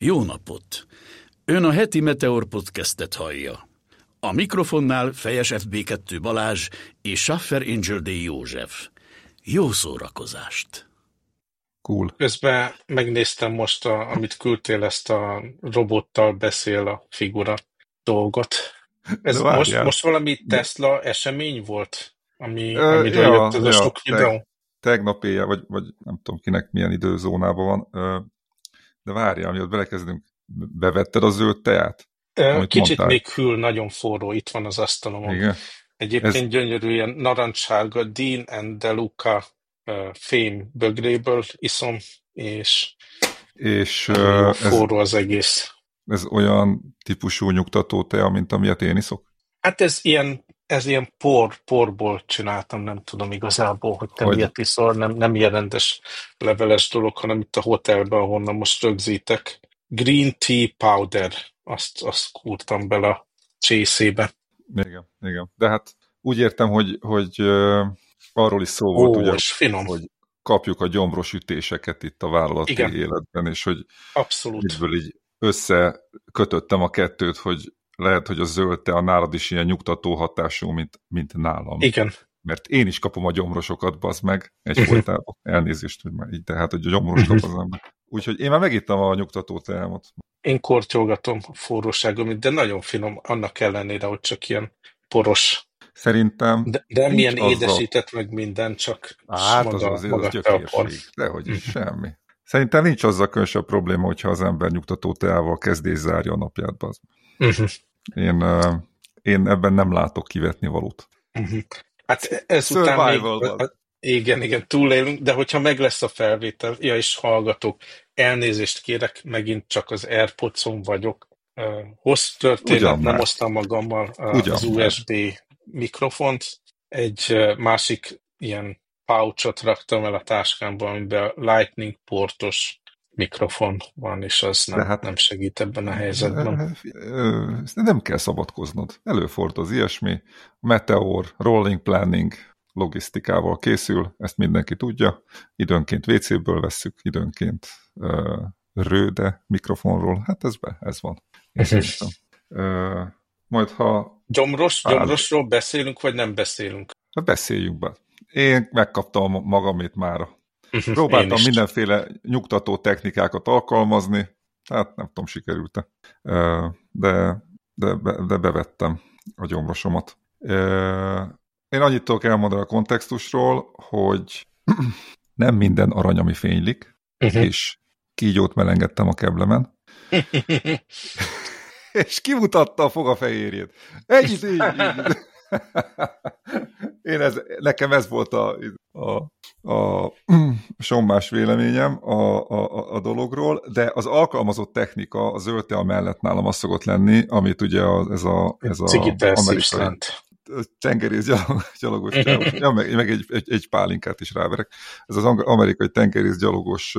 Jó napot! Ön a heti Meteor podcastet hallja. A mikrofonnál Fejes FB2 Balázs és Schaffer Angel D. József. Jó szórakozást! Cool. Közben megnéztem most, a, amit küldtél, ezt a robottal beszél a figura dolgot. Ez most, most valami Tesla esemény volt, ami, Ö, amiről ja, jött ez a ja, sok teg- videó? Tegnap éjjel, vagy, vagy nem tudom kinek milyen időzónában van, de várjál, mielőtt belekezdünk, bevetted a zöld teát? Kicsit mondtál. még hűl, nagyon forró, itt van az asztalomon. Igen. Egyébként Ez- gyönyörű, ilyen narancssárga Dean and DeLuca uh, fém bögréből iszom, és És ez, forró az egész. ez olyan típusú nyugtató tea, mint amilyet én iszok? Hát ez ilyen, ez ilyen por, porból csináltam, nem tudom igazából, hogy te Hogy? miért iszol, nem, nem ilyen rendes leveles dolog, hanem itt a hotelben, ahonnan most rögzítek. Green tea powder, azt, azt kúrtam bele a csészébe. Igen, igen. De hát úgy értem, hogy, hogy arról is szó volt, Ó, ugye, finom. hogy kapjuk a gyomros ütéseket itt a vállalati Igen. életben, és hogy Abszolút. Egyből így összekötöttem a kettőt, hogy lehet, hogy a zöld te a nálad is ilyen nyugtató hatású, mint, mint nálam. Igen. Mert én is kapom a gyomrosokat, bazd meg, egyfolytában. Elnézést, hogy már így, tehát, hogy a gyomros Mhm. kap az ember. Úgyhogy én már megittem a nyugtató teámot. Én kortyolgatom a forróságom, de nagyon finom, annak ellenére, hogy csak ilyen poros. Szerintem De, de milyen azzal. édesített meg minden, csak Hát az maga, azért maga az gyökérség. Dehogy is, semmi. Szerintem nincs azzal különösebb probléma, hogyha az ember nyugtató teával kezd és zárja a napját. Bazd. Mhm. Én, én ebben nem látok kivetni valót. Mhm. Hát ezután még, Survival van. igen, igen, túlélünk, de hogyha meg lesz a felvétel, ja, és hallgatók, elnézést kérek, megint csak az Airpods-on vagyok. Hossz történet, Ugyan nem már. hoztam magammal Ugyan az már. USB mikrofont, egy másik ilyen pouchot raktam el a táskámba, amiben lightning portos mikrofon van, és az nem, De hát- nem segít ebben a helyzetben. Nem kell szabadkoznod. Előfordul az ilyesmi. Meteor, rolling planning logisztikával készül, ezt mindenki tudja. Időnként WC-ből vesszük, időnként ö, rőde mikrofonról. Hát ez be, ez van. Ö, majd ha Gyomros, Á, gyomrosról beszélünk, vagy nem beszélünk? ha beszéljünk be. Én megkaptam magamét mára. Próbáltam mindenféle nyugtató technikákat alkalmazni, hát nem tudom, sikerült-e. De, de, de bevettem a gyomrosomat. Én annyit tudok elmondani a kontextusról, hogy nem minden arany, ami fénylik, Mhm. és kígyót melengedtem a keblemen, és kimutatta a fogafehérjét. Így, így, így. Én ez, nekem ez volt a, a, a sommás véleményem a, a, a dologról, de az alkalmazott technika az zöldtea mellett nálam az szokott lenni, amit ugye a, ez a, ez a amerikai tengerész gyalog, gyalogos, ja, meg, meg egy, egy, egy pálinkát is ráverek. Ez az amerikai tengerész gyalogos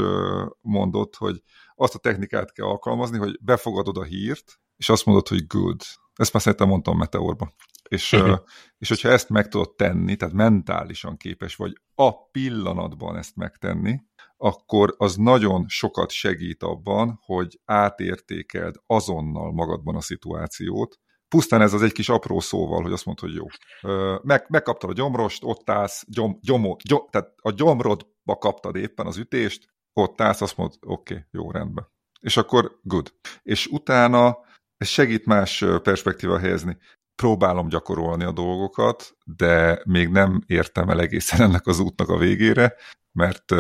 mondott, hogy azt a technikát kell alkalmazni, hogy befogadod a hírt, és azt mondod, hogy good. Ezt már szerintem mondtam Meteorba. És, ö, és hogyha ezt meg tudod tenni, tehát mentálisan képes vagy a pillanatban ezt megtenni, akkor az nagyon sokat segít abban, hogy átértékeld azonnal magadban a szituációt, pusztán ez az egy kis apró szóval, hogy azt mondod, hogy jó. Meg, megkaptad a gyomrost, ott állsz, gyom, gyomó, gyom, tehát a gyomrodba kaptad éppen az ütést, ott állsz, azt mondod, oké, okay, jó, rendben. És akkor good. És utána ez segít más perspektíva helyezni. Próbálom gyakorolni a dolgokat, de még nem értem el egészen ennek az útnak a végére, mert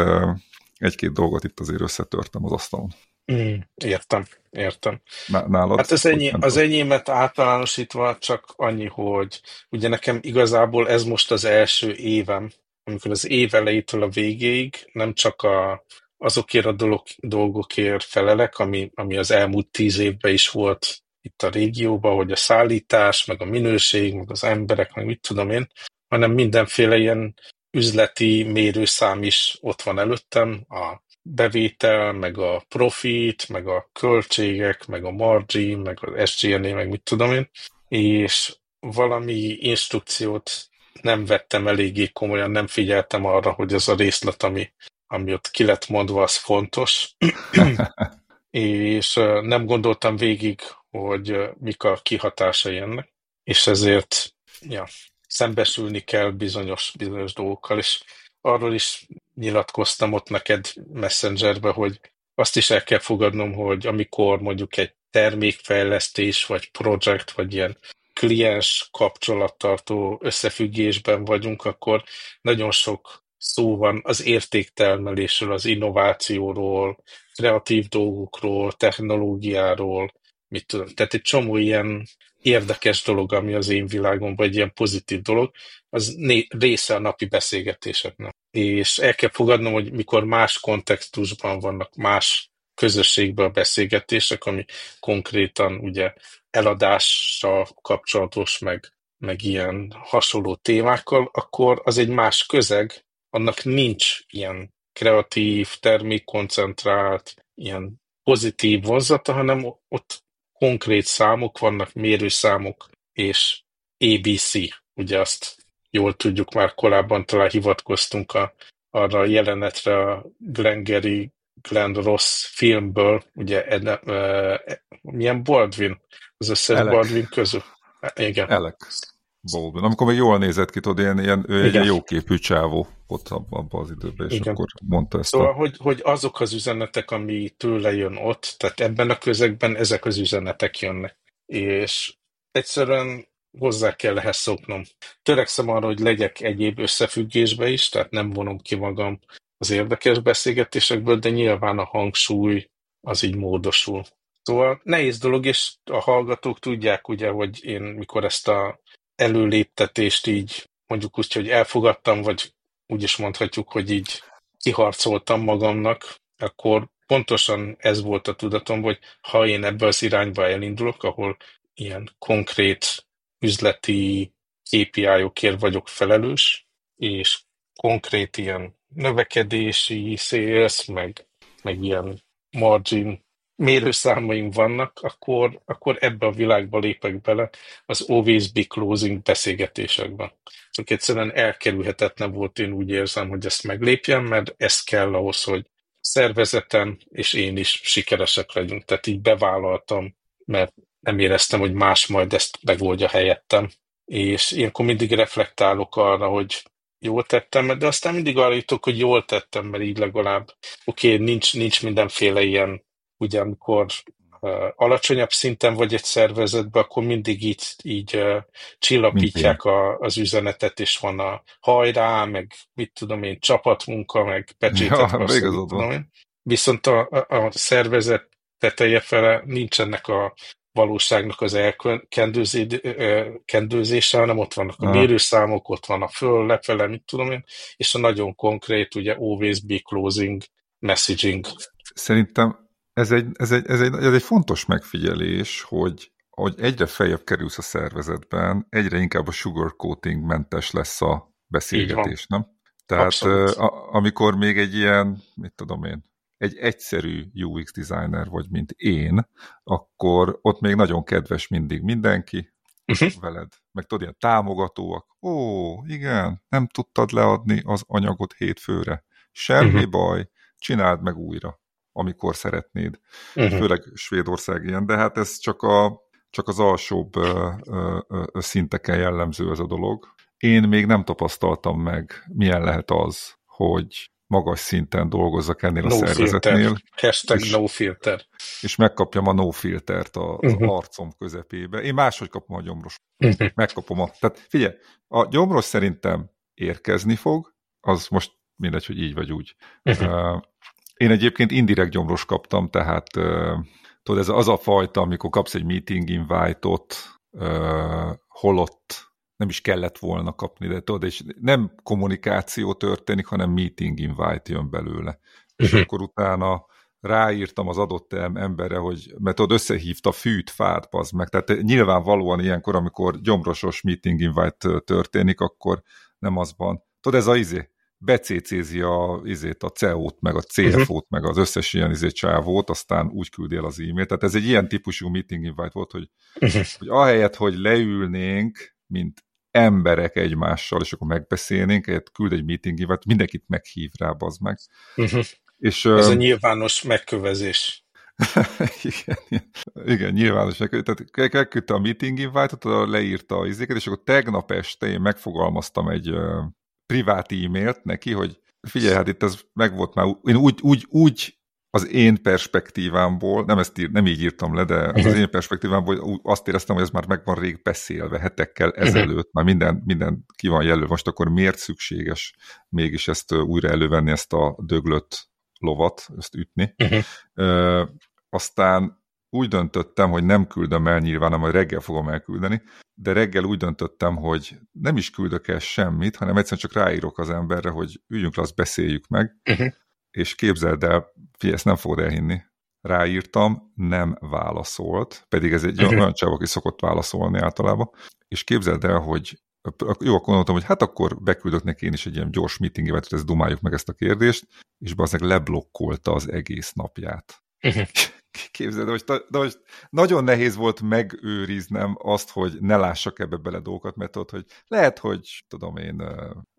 egy-két dolgot itt azért összetörtem az asztalon. Mm, értem, értem. Ná- Nálad? Hát az, ennyi, az enyémet általánosítva csak annyi, hogy ugye nekem igazából ez most az első évem, amikor az év elejétől a végéig nem csak a, azokért a dolog, dolgokért felelek, ami, ami az elmúlt tíz évben is volt itt a régióban, hogy a szállítás, meg a minőség, meg az emberek, meg mit tudom én, hanem mindenféle ilyen üzleti mérőszám is ott van előttem, a bevétel, meg a profit, meg a költségek, meg a margin, meg az SG&A, meg mit tudom én, és valami instrukciót nem vettem eléggé komolyan, nem figyeltem arra, hogy az a részlet, ami, ami ott ki lett mondva, az fontos. és nem gondoltam végig, hogy mik a kihatásai ennek, és ezért ja, szembesülni kell bizonyos, bizonyos dolgokkal, és arról is nyilatkoztam ott neked Messengerbe, hogy azt is el kell fogadnom, hogy amikor mondjuk egy termékfejlesztés, vagy projekt, vagy ilyen kliens kapcsolattartó összefüggésben vagyunk, akkor nagyon sok szó van az értéktermelésről, az innovációról, kreatív dolgokról, technológiáról, mit tudom. Tehát egy csomó ilyen érdekes dolog, ami az én világomban egy ilyen pozitív dolog, az része a napi beszélgetéseknek. És el kell fogadnom, hogy mikor más kontextusban vannak, más közösségben a beszélgetések, ami konkrétan ugye eladással kapcsolatos, meg, meg ilyen hasonló témákkal, akkor az egy más közeg, annak nincs ilyen kreatív, termékkoncentrált, ilyen pozitív vonzata, hanem ott konkrét számok vannak, mérőszámok, és ABC, ugye azt jól tudjuk, már korábban talán hivatkoztunk a, arra a jelenetre a Glengarry Glenn Ross filmből, ugye ed, uh, milyen Baldwin? Az összes Elek. Baldwin közül. Igen. Alex Baldwin. Amikor még jól nézett ki, tudod, ilyen, ilyen, ő egy jó képű csávó ott abban az időben, és Igen. akkor mondta ezt szóval, a... hogy, hogy azok az üzenetek, ami tőle jön ott, tehát ebben a közegben ezek az üzenetek jönnek. És egyszerűen hozzá kell ehhez szoknom. Törekszem arra, hogy legyek egyéb összefüggésbe is, tehát nem vonom ki magam az érdekes beszélgetésekből, de nyilván a hangsúly az így módosul. Szóval nehéz dolog, és a hallgatók tudják ugye, hogy én mikor ezt a előléptetést így mondjuk úgy, hogy elfogadtam, vagy úgy is mondhatjuk, hogy így kiharcoltam magamnak, akkor pontosan ez volt a tudatom, hogy ha én ebbe az irányba elindulok, ahol ilyen konkrét üzleti KPI-okért vagyok felelős, és konkrét ilyen növekedési sales, meg, meg ilyen margin mérőszámaim vannak, akkor, akkor ebbe a világba lépek bele az always be closing beszélgetésekben. Szóval egyszerűen elkerülhetetlen volt, én úgy érzem, hogy ezt meglépjem, mert ez kell ahhoz, hogy szervezeten és én is sikeresek legyünk. Tehát így bevállaltam, mert nem éreztem, hogy más majd ezt megoldja helyettem. És ilyenkor mindig reflektálok arra, hogy jól tettem, de aztán mindig arra jutok, hogy jól tettem, mert így legalább oké, okay, nincs, nincs mindenféle ilyen, ugye amikor alacsonyabb szinten vagy egy szervezetben, akkor mindig így, így csillapítják a, az üzenetet, és van a hajrá, meg mit tudom én, csapatmunka, meg pecsétet. Ja, Viszont a, a, szervezet teteje fele nincsenek a valóságnak az elkendőzése, hanem ott vannak a mérőszámok, ott van a föl, lefele, mit tudom én, és a nagyon konkrét, ugye, always be closing messaging. Szerintem ez egy, ez egy, ez egy, ez egy fontos megfigyelés, hogy, hogy egyre feljebb kerülsz a szervezetben, egyre inkább a sugarcoating mentes lesz a beszélgetés, nem? Tehát a, amikor még egy ilyen, mit tudom én, egy egyszerű UX designer vagy, mint én, akkor ott még nagyon kedves mindig mindenki uh-huh. veled. Meg tudod, ilyen támogatóak. Ó, igen, nem tudtad leadni az anyagot hétfőre. Semmi uh-huh. baj, csináld meg újra, amikor szeretnéd. Uh-huh. Főleg Svédország ilyen, de hát ez csak, a, csak az alsóbb ö, ö, ö, szinteken jellemző ez a dolog. Én még nem tapasztaltam meg, milyen lehet az, hogy magas szinten dolgozzak ennél no a szervezetnél. Filter. Hashtag és, no filter. És megkapjam a no filtert az uh-huh. arcom közepébe. Én máshogy kapom a gyomros. Uh-huh. Megkapom a... Tehát figyelj, a gyomros szerintem érkezni fog, az most mindegy, hogy így vagy úgy. Uh, én egyébként indirekt gyomros kaptam, tehát tudod, ez az a fajta, amikor kapsz egy meeting invite-ot, holott nem is kellett volna kapni, de tudod, és nem kommunikáció történik, hanem meeting invite jön belőle. És uh-huh. akkor utána ráírtam az adott emberre, hogy, mert tudod, összehívta fűt, fát, az meg. Tehát nyilvánvalóan ilyenkor, amikor gyomrosos meeting invite történik, akkor nem az van. Tudod, ez a izé, becécézi a, izét, a CEO-t, meg a CFO-t, uh-huh. meg az összes ilyen izé csávót, aztán úgy küldi el az e-mailt. Tehát ez egy ilyen típusú meeting invite volt, hogy, uh-huh. hogy ahelyett, hogy leülnénk, mint emberek egymással, és akkor megbeszélnénk, egyet küld egy meeting vagy mindenkit meghív rá, az meg. Uh-huh. És, Ez a nyilvános megkövezés. igen, igen, nyilvános. Tehát elküldte a meeting invite leírta a izéket, és akkor tegnap este én megfogalmaztam egy privát e-mailt neki, hogy figyelj, hát itt ez meg volt már, én úgy, úgy, úgy az én perspektívámból, nem, ezt ír, nem így írtam le, de az, én perspektívámból azt éreztem, hogy ez már meg van rég beszélve, hetekkel ezelőtt, már minden, minden ki van jelölve, most akkor miért szükséges mégis ezt újra elővenni, ezt a döglött lovat, ezt ütni. Ö, aztán úgy döntöttem, hogy nem küldöm el nyilván, hanem majd reggel fogom elküldeni, de reggel úgy döntöttem, hogy nem is küldök el semmit, hanem egyszerűen csak ráírok az emberre, hogy üljünk le, azt beszéljük meg, uh-huh. és képzeld el, figyelj, ezt nem fogod elhinni, ráírtam, nem válaszolt, pedig ez egy uh-huh. olyan csáv, aki szokott válaszolni általában, és képzeld el, hogy jó, akkor mondtam, hogy hát akkor beküldök neki én is egy ilyen gyors meetingevet, hogy ezt dumáljuk meg ezt a kérdést, és bazdmeg leblokkolta az egész napját. Uh-huh. Képzeld, hogy, de most nagyon nehéz volt megőriznem azt, hogy ne lássak ebbe bele dolgokat, mert tudod, hogy lehet, hogy tudom én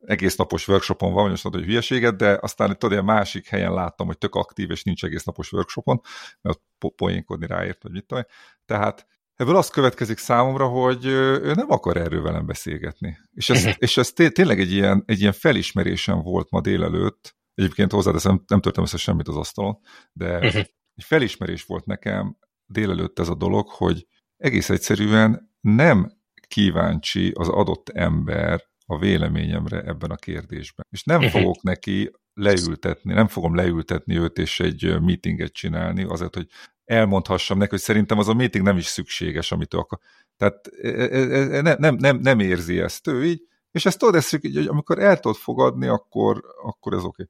egész napos workshopon van, most mondod, hogy hülyeséget, de aztán tudod, egy másik helyen láttam, hogy tök aktív, és nincs egész napos workshopon, mert po poénkodni ráért, vagy mit tudom. Tehát ebből az következik számomra, hogy ő nem akar erről velem beszélgetni. És ez, és ez tényleg egy ilyen, egy ilyen felismerésem volt ma délelőtt, Egyébként hozzáteszem, nem törtem össze semmit az asztalon, de uh-huh. Egy felismerés volt nekem délelőtt ez a dolog, hogy egész egyszerűen nem kíváncsi az adott ember a véleményemre ebben a kérdésben. És nem uh-huh. fogok neki leültetni, nem fogom leültetni őt és egy meetinget csinálni azért, hogy elmondhassam neki, hogy szerintem az a meeting nem is szükséges, amit ő akar. Tehát nem, nem, nem, nem érzi ezt ő így, és ezt tudod, ezt, hogy amikor el tudod fogadni, akkor, akkor ez oké. Okay.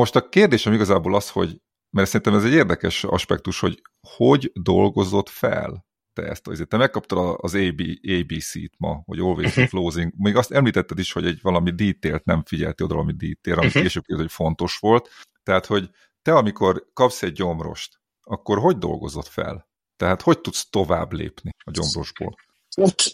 Most a kérdésem igazából az, hogy, mert szerintem ez egy érdekes aspektus, hogy hogy dolgozott fel te ezt? Azért te megkaptad az AB, ABC-t ma, hogy always uh-huh. closing. Még azt említetted is, hogy egy valami detail nem figyelti oda valami detail, ami uh-huh. később hogy fontos volt. Tehát, hogy te amikor kapsz egy gyomrost, akkor hogy dolgozott fel? Tehát hogy tudsz tovább lépni a gyomrosból?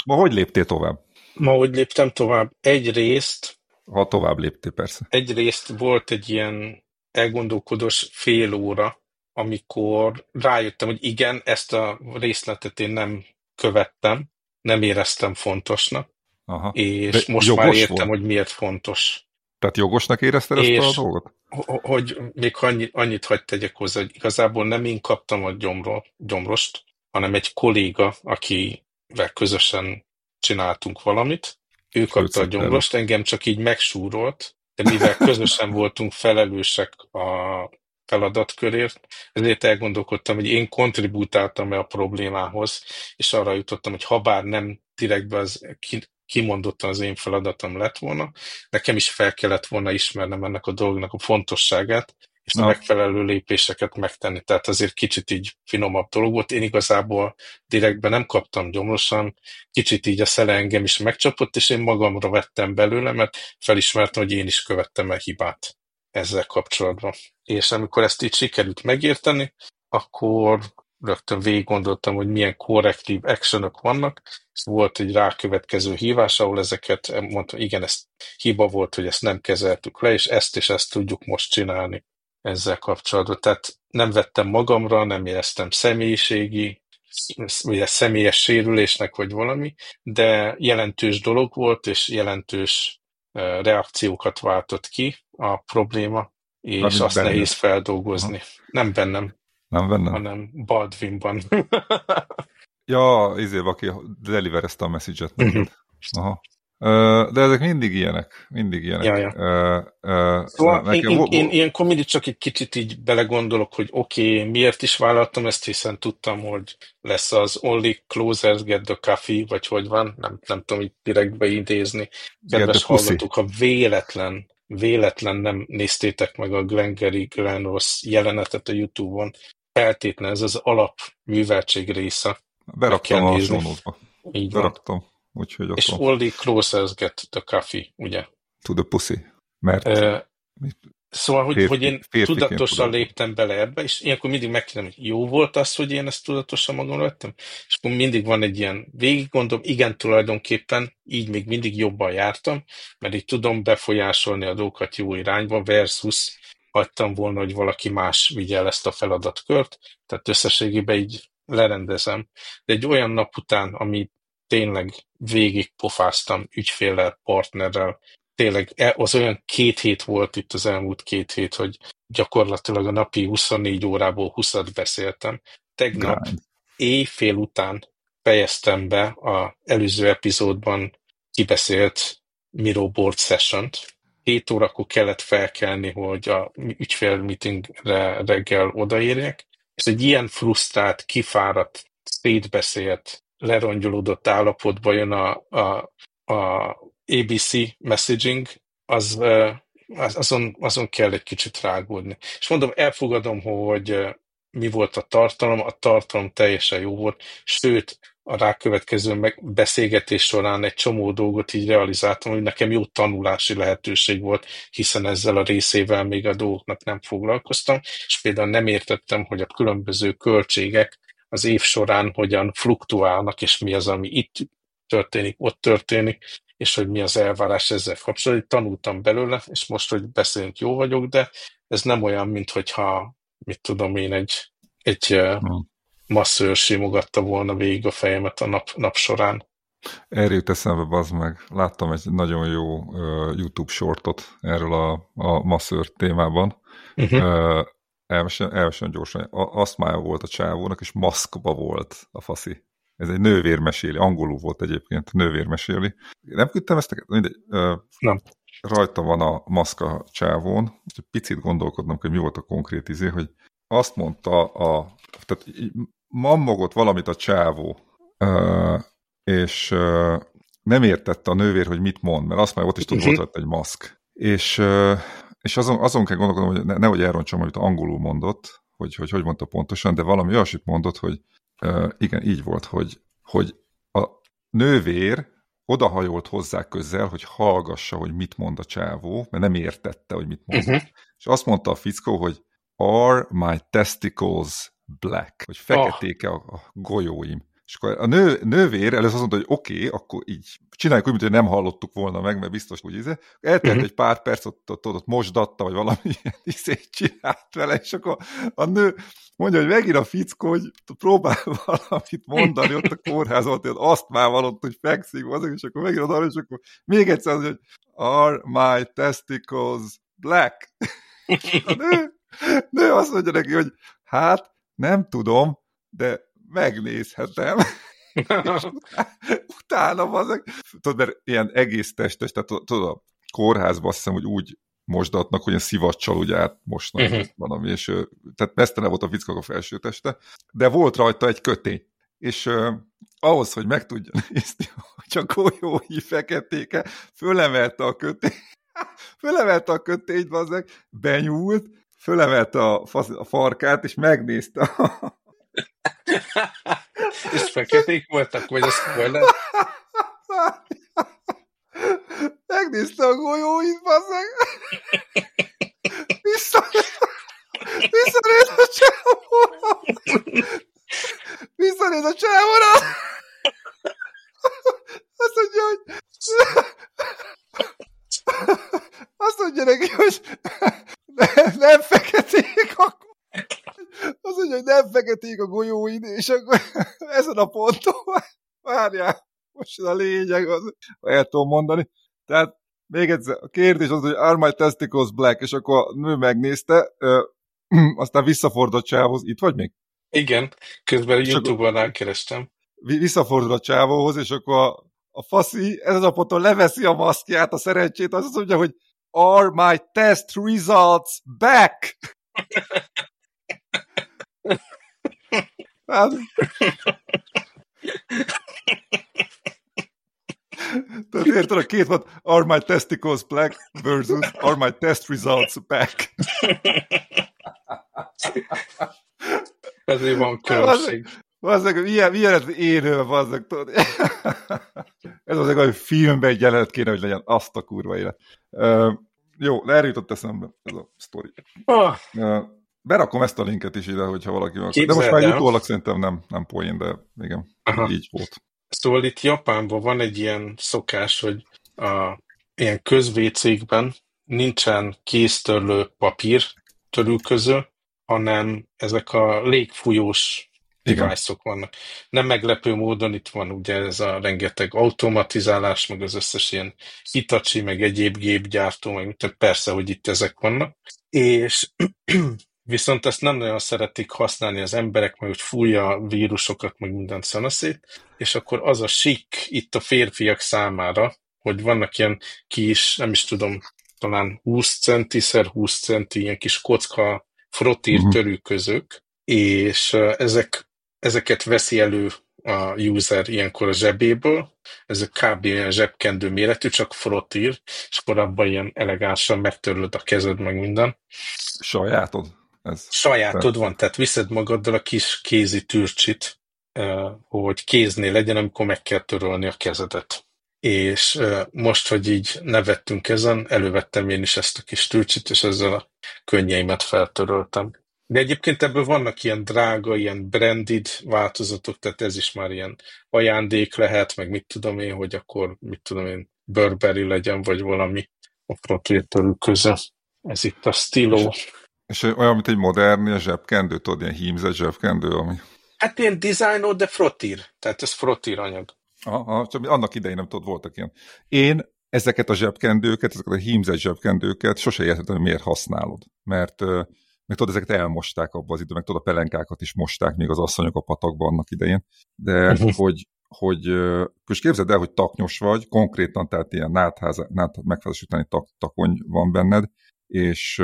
Ma hogy léptél tovább? Ma úgy léptem tovább. Egyrészt... Ha tovább léptél, persze. Egyrészt volt egy ilyen elgondolkodós fél óra, amikor rájöttem, hogy igen, ezt a részletet én nem követtem, nem éreztem fontosnak, Aha. és De most már értem, volt. hogy miért fontos. Tehát jogosnak érezted ezt a dolgot? Hogy még annyit, annyit hagyd tegyek hozzá, hogy igazából nem én kaptam a gyomról, gyomrost, hanem egy kolléga, akivel közösen csináltunk valamit, ő kapta a gyomrost, engem csak így megsúrolt, de mivel közösen voltunk felelősek a feladatkörért, ezért elgondolkodtam, hogy én kontribútáltam-e a problémához, és arra jutottam, hogy ha bár nem direktben az kimondottan az én feladatom lett volna, nekem is fel kellett volna ismernem ennek a dolognak a fontosságát, és a megfelelő lépéseket megtenni. Tehát azért kicsit így finomabb dolog volt. Én igazából direktben nem kaptam gyomrosan, kicsit így a szele engem is megcsapott, és én magamra vettem belőle, mert felismertem, hogy én is követtem el hibát ezzel kapcsolatban. És amikor ezt így sikerült megérteni, akkor rögtön végig gondoltam, hogy milyen korrektív actionok vannak, és volt egy rákövetkező hívás, ahol ezeket mondtam, igen, ez hiba volt, hogy ezt nem kezeltük le, és ezt és ezt tudjuk most csinálni ezzel kapcsolatban. Tehát nem vettem magamra, nem éreztem személyiségi, ugye személyes sérülésnek vagy valami, de jelentős dolog volt, és jelentős reakciókat váltott ki a probléma, és Amit azt bennem. nehéz feldolgozni. Aha. Nem bennem. Nem bennem? Hanem Baldwinban. ja, izé, aki deliverezte a message-et. Mhm. Aha. De ezek mindig ilyenek, mindig ilyenek. Ja, ja. Uh, uh, szóval nekem, én, én, én ilyenkor mindig csak egy kicsit így belegondolok, hogy oké, okay, miért is vállaltam ezt, hiszen tudtam, hogy lesz az Only Closers Get the Coffee, vagy hogy van, nem, nem tudom így direktbe idézni. Kedves hallgatók, ha véletlen, véletlen nem néztétek meg a Glengarry Glen Ross jelenetet a Youtube-on, feltétlen ez az alapműveltség része. Beraktam a sónózba. Így Beraktam. Van. Úgyhogy És akkor... only closers get the coffee, ugye? To the pussy. Mert... Uh, Szóval, hogy, férfi, hogy én tudatosan tudom. léptem bele ebbe, és ilyenkor mindig megkérdem, hogy jó volt az, hogy én ezt tudatosan magamra vettem? És akkor mindig van egy ilyen végig gondolom, igen, tulajdonképpen így még mindig jobban jártam, mert így tudom befolyásolni a dolgokat jó irányba versus hagytam volna, hogy valaki más vigye el ezt a feladatkört, tehát összességében így lerendezem. De egy olyan nap után, ami tényleg végig pofáztam ügyféllel, partnerrel, tényleg e, az olyan két hét volt itt az elmúlt két hét, hogy gyakorlatilag a napi 24 órából 20-at beszéltem. Tegnap éjfél után fejeztem be a előző epizódban kibeszélt Miro Board Session-t. 7 órakor kellett felkelni, hogy a ügyfél meetingre reggel odaérjek, és egy ilyen frusztrált, kifáradt, szétbeszélt, lerongyolódott állapotba jön a, a, a ABC messaging, az, azon, azon kell egy kicsit rágódni. És mondom, elfogadom, hogy mi volt a tartalom, a tartalom teljesen jó volt, sőt, a rákövetkező beszélgetés során egy csomó dolgot így realizáltam, hogy nekem jó tanulási lehetőség volt, hiszen ezzel a részével még a dolgoknak nem foglalkoztam, és például nem értettem, hogy a különböző költségek az év során hogyan fluktuálnak, és mi az, ami itt történik, ott történik, és hogy mi az elvárás ezzel kapcsolatban. Tanultam belőle, és most, hogy beszélünk, jó vagyok, de ez nem olyan, mint hogyha, mit tudom én, egy, egy hmm. masszőr simogatta volna végig a fejemet a nap, nap során. Erre jut eszembe, bazd meg. Láttam egy nagyon jó uh, YouTube shortot erről a, a masszőr témában. Uh-huh. Uh, elmesen gyorsan. Aszmája volt a csávónak, és maszkba volt a faszi. Ez egy nővér meséli, angolul volt egyébként, nővér meséli. Nem küldtem ezt? Mindegy. Nem. Rajta van a maszka csávón, és picit gondolkodnom, hogy mi volt a konkrét izé, hogy azt mondta a, tehát mammogott valamit a csávó, és nem értette a nővér, hogy mit mond, mert azt már ott is tudott, -huh. volt egy maszk. És, és azon, azon kell gondolkodnom, hogy ne, nehogy elrontsam, amit angolul mondott, hogy, hogy hogy mondta pontosan, de valami olyasmit mondott, hogy Uh, igen, így volt, hogy, hogy a nővér odahajolt hozzá közel, hogy hallgassa, hogy mit mond a csávó, mert nem értette, hogy mit mond. Uh -huh. És azt mondta a fickó, hogy are my testicles black, hogy feketéke oh. a, a golyóim. És akkor a nő, nővér először azt mondta, hogy oké, okay, akkor így csináljuk úgy, mint hogy nem hallottuk volna meg, mert biztos, hogy izé. Eltelt uh-huh. egy pár perc, ott, ott, ott mosdatta, vagy valami ilyen izét csinált vele, és akkor a nő mondja, hogy megint a fickó, hogy próbál valamit mondani ott a kórházban, hogy azt már valott, hogy fekszik, azok, és akkor megint oda, és akkor még egyszer az, hogy are my testicles black? a nő, nő azt mondja neki, hogy hát nem tudom, de megnézhetem. utána azok, tudod, mert ilyen egész testes, tehát tudod, a kórházban azt hiszem, hogy úgy mosdatnak, hogy a szivacsal ugye átmosnak uh-huh. valami, és tehát mesztelen volt a fickak a felső teste, de volt rajta egy kötény, és uh, ahhoz, hogy meg tudja nézni, hogy a golyói feketéke fölemelte a kötény, fölemelte a kötényt, bazzeg, benyúlt, fölemelte a, a farkát, és megnézte a, és feketék voltak, vagy a spoiler? Megnézte a golyóit, bazzeg. Vissza... Visszanéz a csávóra. Visszanéz a csávóra. Azt mondja, hogy... Azt mondja neki, hogy nem, nem feketék, akkor az mondja, hogy nem feketék a golyóid, és akkor ezen a ponton, várjál, most a lényeg, az, el tudom mondani. Tehát még egyszer, a kérdés az, hogy are my testicles black, és akkor a nő megnézte, ö, aztán visszafordult csávhoz. Itt vagy még? Igen, közben YouTube-on rákerestem. Visszafordul a csávóhoz, és akkor a, a faszi ezen a ponton leveszi a maszkját, a szerencsét, az azt mondja, hogy are my test results back? Hát... Tehát érted, a két volt Are my testicles black versus Are my test results back? Ezért van különbség. Vazzeg, milyen, milyen ez élő, vazzeg, tudod. Ez az egy filmben egy jelenet kéne, hogy legyen azt a kurva élet. Uh, jó, erre jutott eszembe ez a sztori. Uh, Berakom ezt a linket is ide, hogyha valaki akar. De most már utólag szerintem nem, nem poén, de igen, Aha. így volt. Szóval itt Japánban van egy ilyen szokás, hogy a ilyen közvécékben nincsen kéztörlő papír, törülköző, hanem ezek a légfújós device-ok vannak. Nem meglepő módon itt van ugye ez a rengeteg automatizálás, meg az összes ilyen Hitachi, meg egyéb gépgyártó, meg persze, hogy itt ezek vannak. És viszont ezt nem nagyon szeretik használni az emberek, meg hogy fújja a vírusokat, meg mindent szanaszét, és akkor az a sik itt a férfiak számára, hogy vannak ilyen kis, nem is tudom, talán 20 centiszer 20 centi ilyen kis kocka frottír uh-huh. törőközök, és ezek, ezeket veszi elő a user ilyenkor a zsebéből, ez a kb. ilyen zsebkendő méretű, csak frottír, és akkor abban ilyen elegánsan megtörlöd a kezed, meg minden. Sajátod? Ez Sajátod van, tehát viszed magaddal a kis kézi tűrcsit, hogy kéznél legyen, amikor meg kell törölni a kezedet és most, hogy így nevettünk ezen, elővettem én is ezt a kis tűrcsit, és ezzel a könnyeimet feltöröltem. De egyébként ebből vannak ilyen drága, ilyen branded változatok, tehát ez is már ilyen ajándék lehet, meg mit tudom én, hogy akkor mit tudom én, Burberry legyen, vagy valami a protétörű köze. Ez itt a stiló. És, és olyan, mint egy modern ilyen zsebkendő, tudod, ilyen hímzett zsebkendő, ami... Hát ilyen dizájnod, de frottír. Tehát ez frottír anyag. Aha, csak annak idején nem tudod, voltak ilyen. Én ezeket a zsebkendőket, ezeket a hímzett zsebkendőket sose értettem, hogy miért használod. Mert meg tudod, ezeket elmosták abban az időben, meg tudod, a pelenkákat is mosták még az asszonyok a patakban annak idején. De uh-huh. hogy, hogy most képzeld el, hogy taknyos vagy, konkrétan, tehát ilyen nátház, nát megfázás utáni tak, takony van benned, és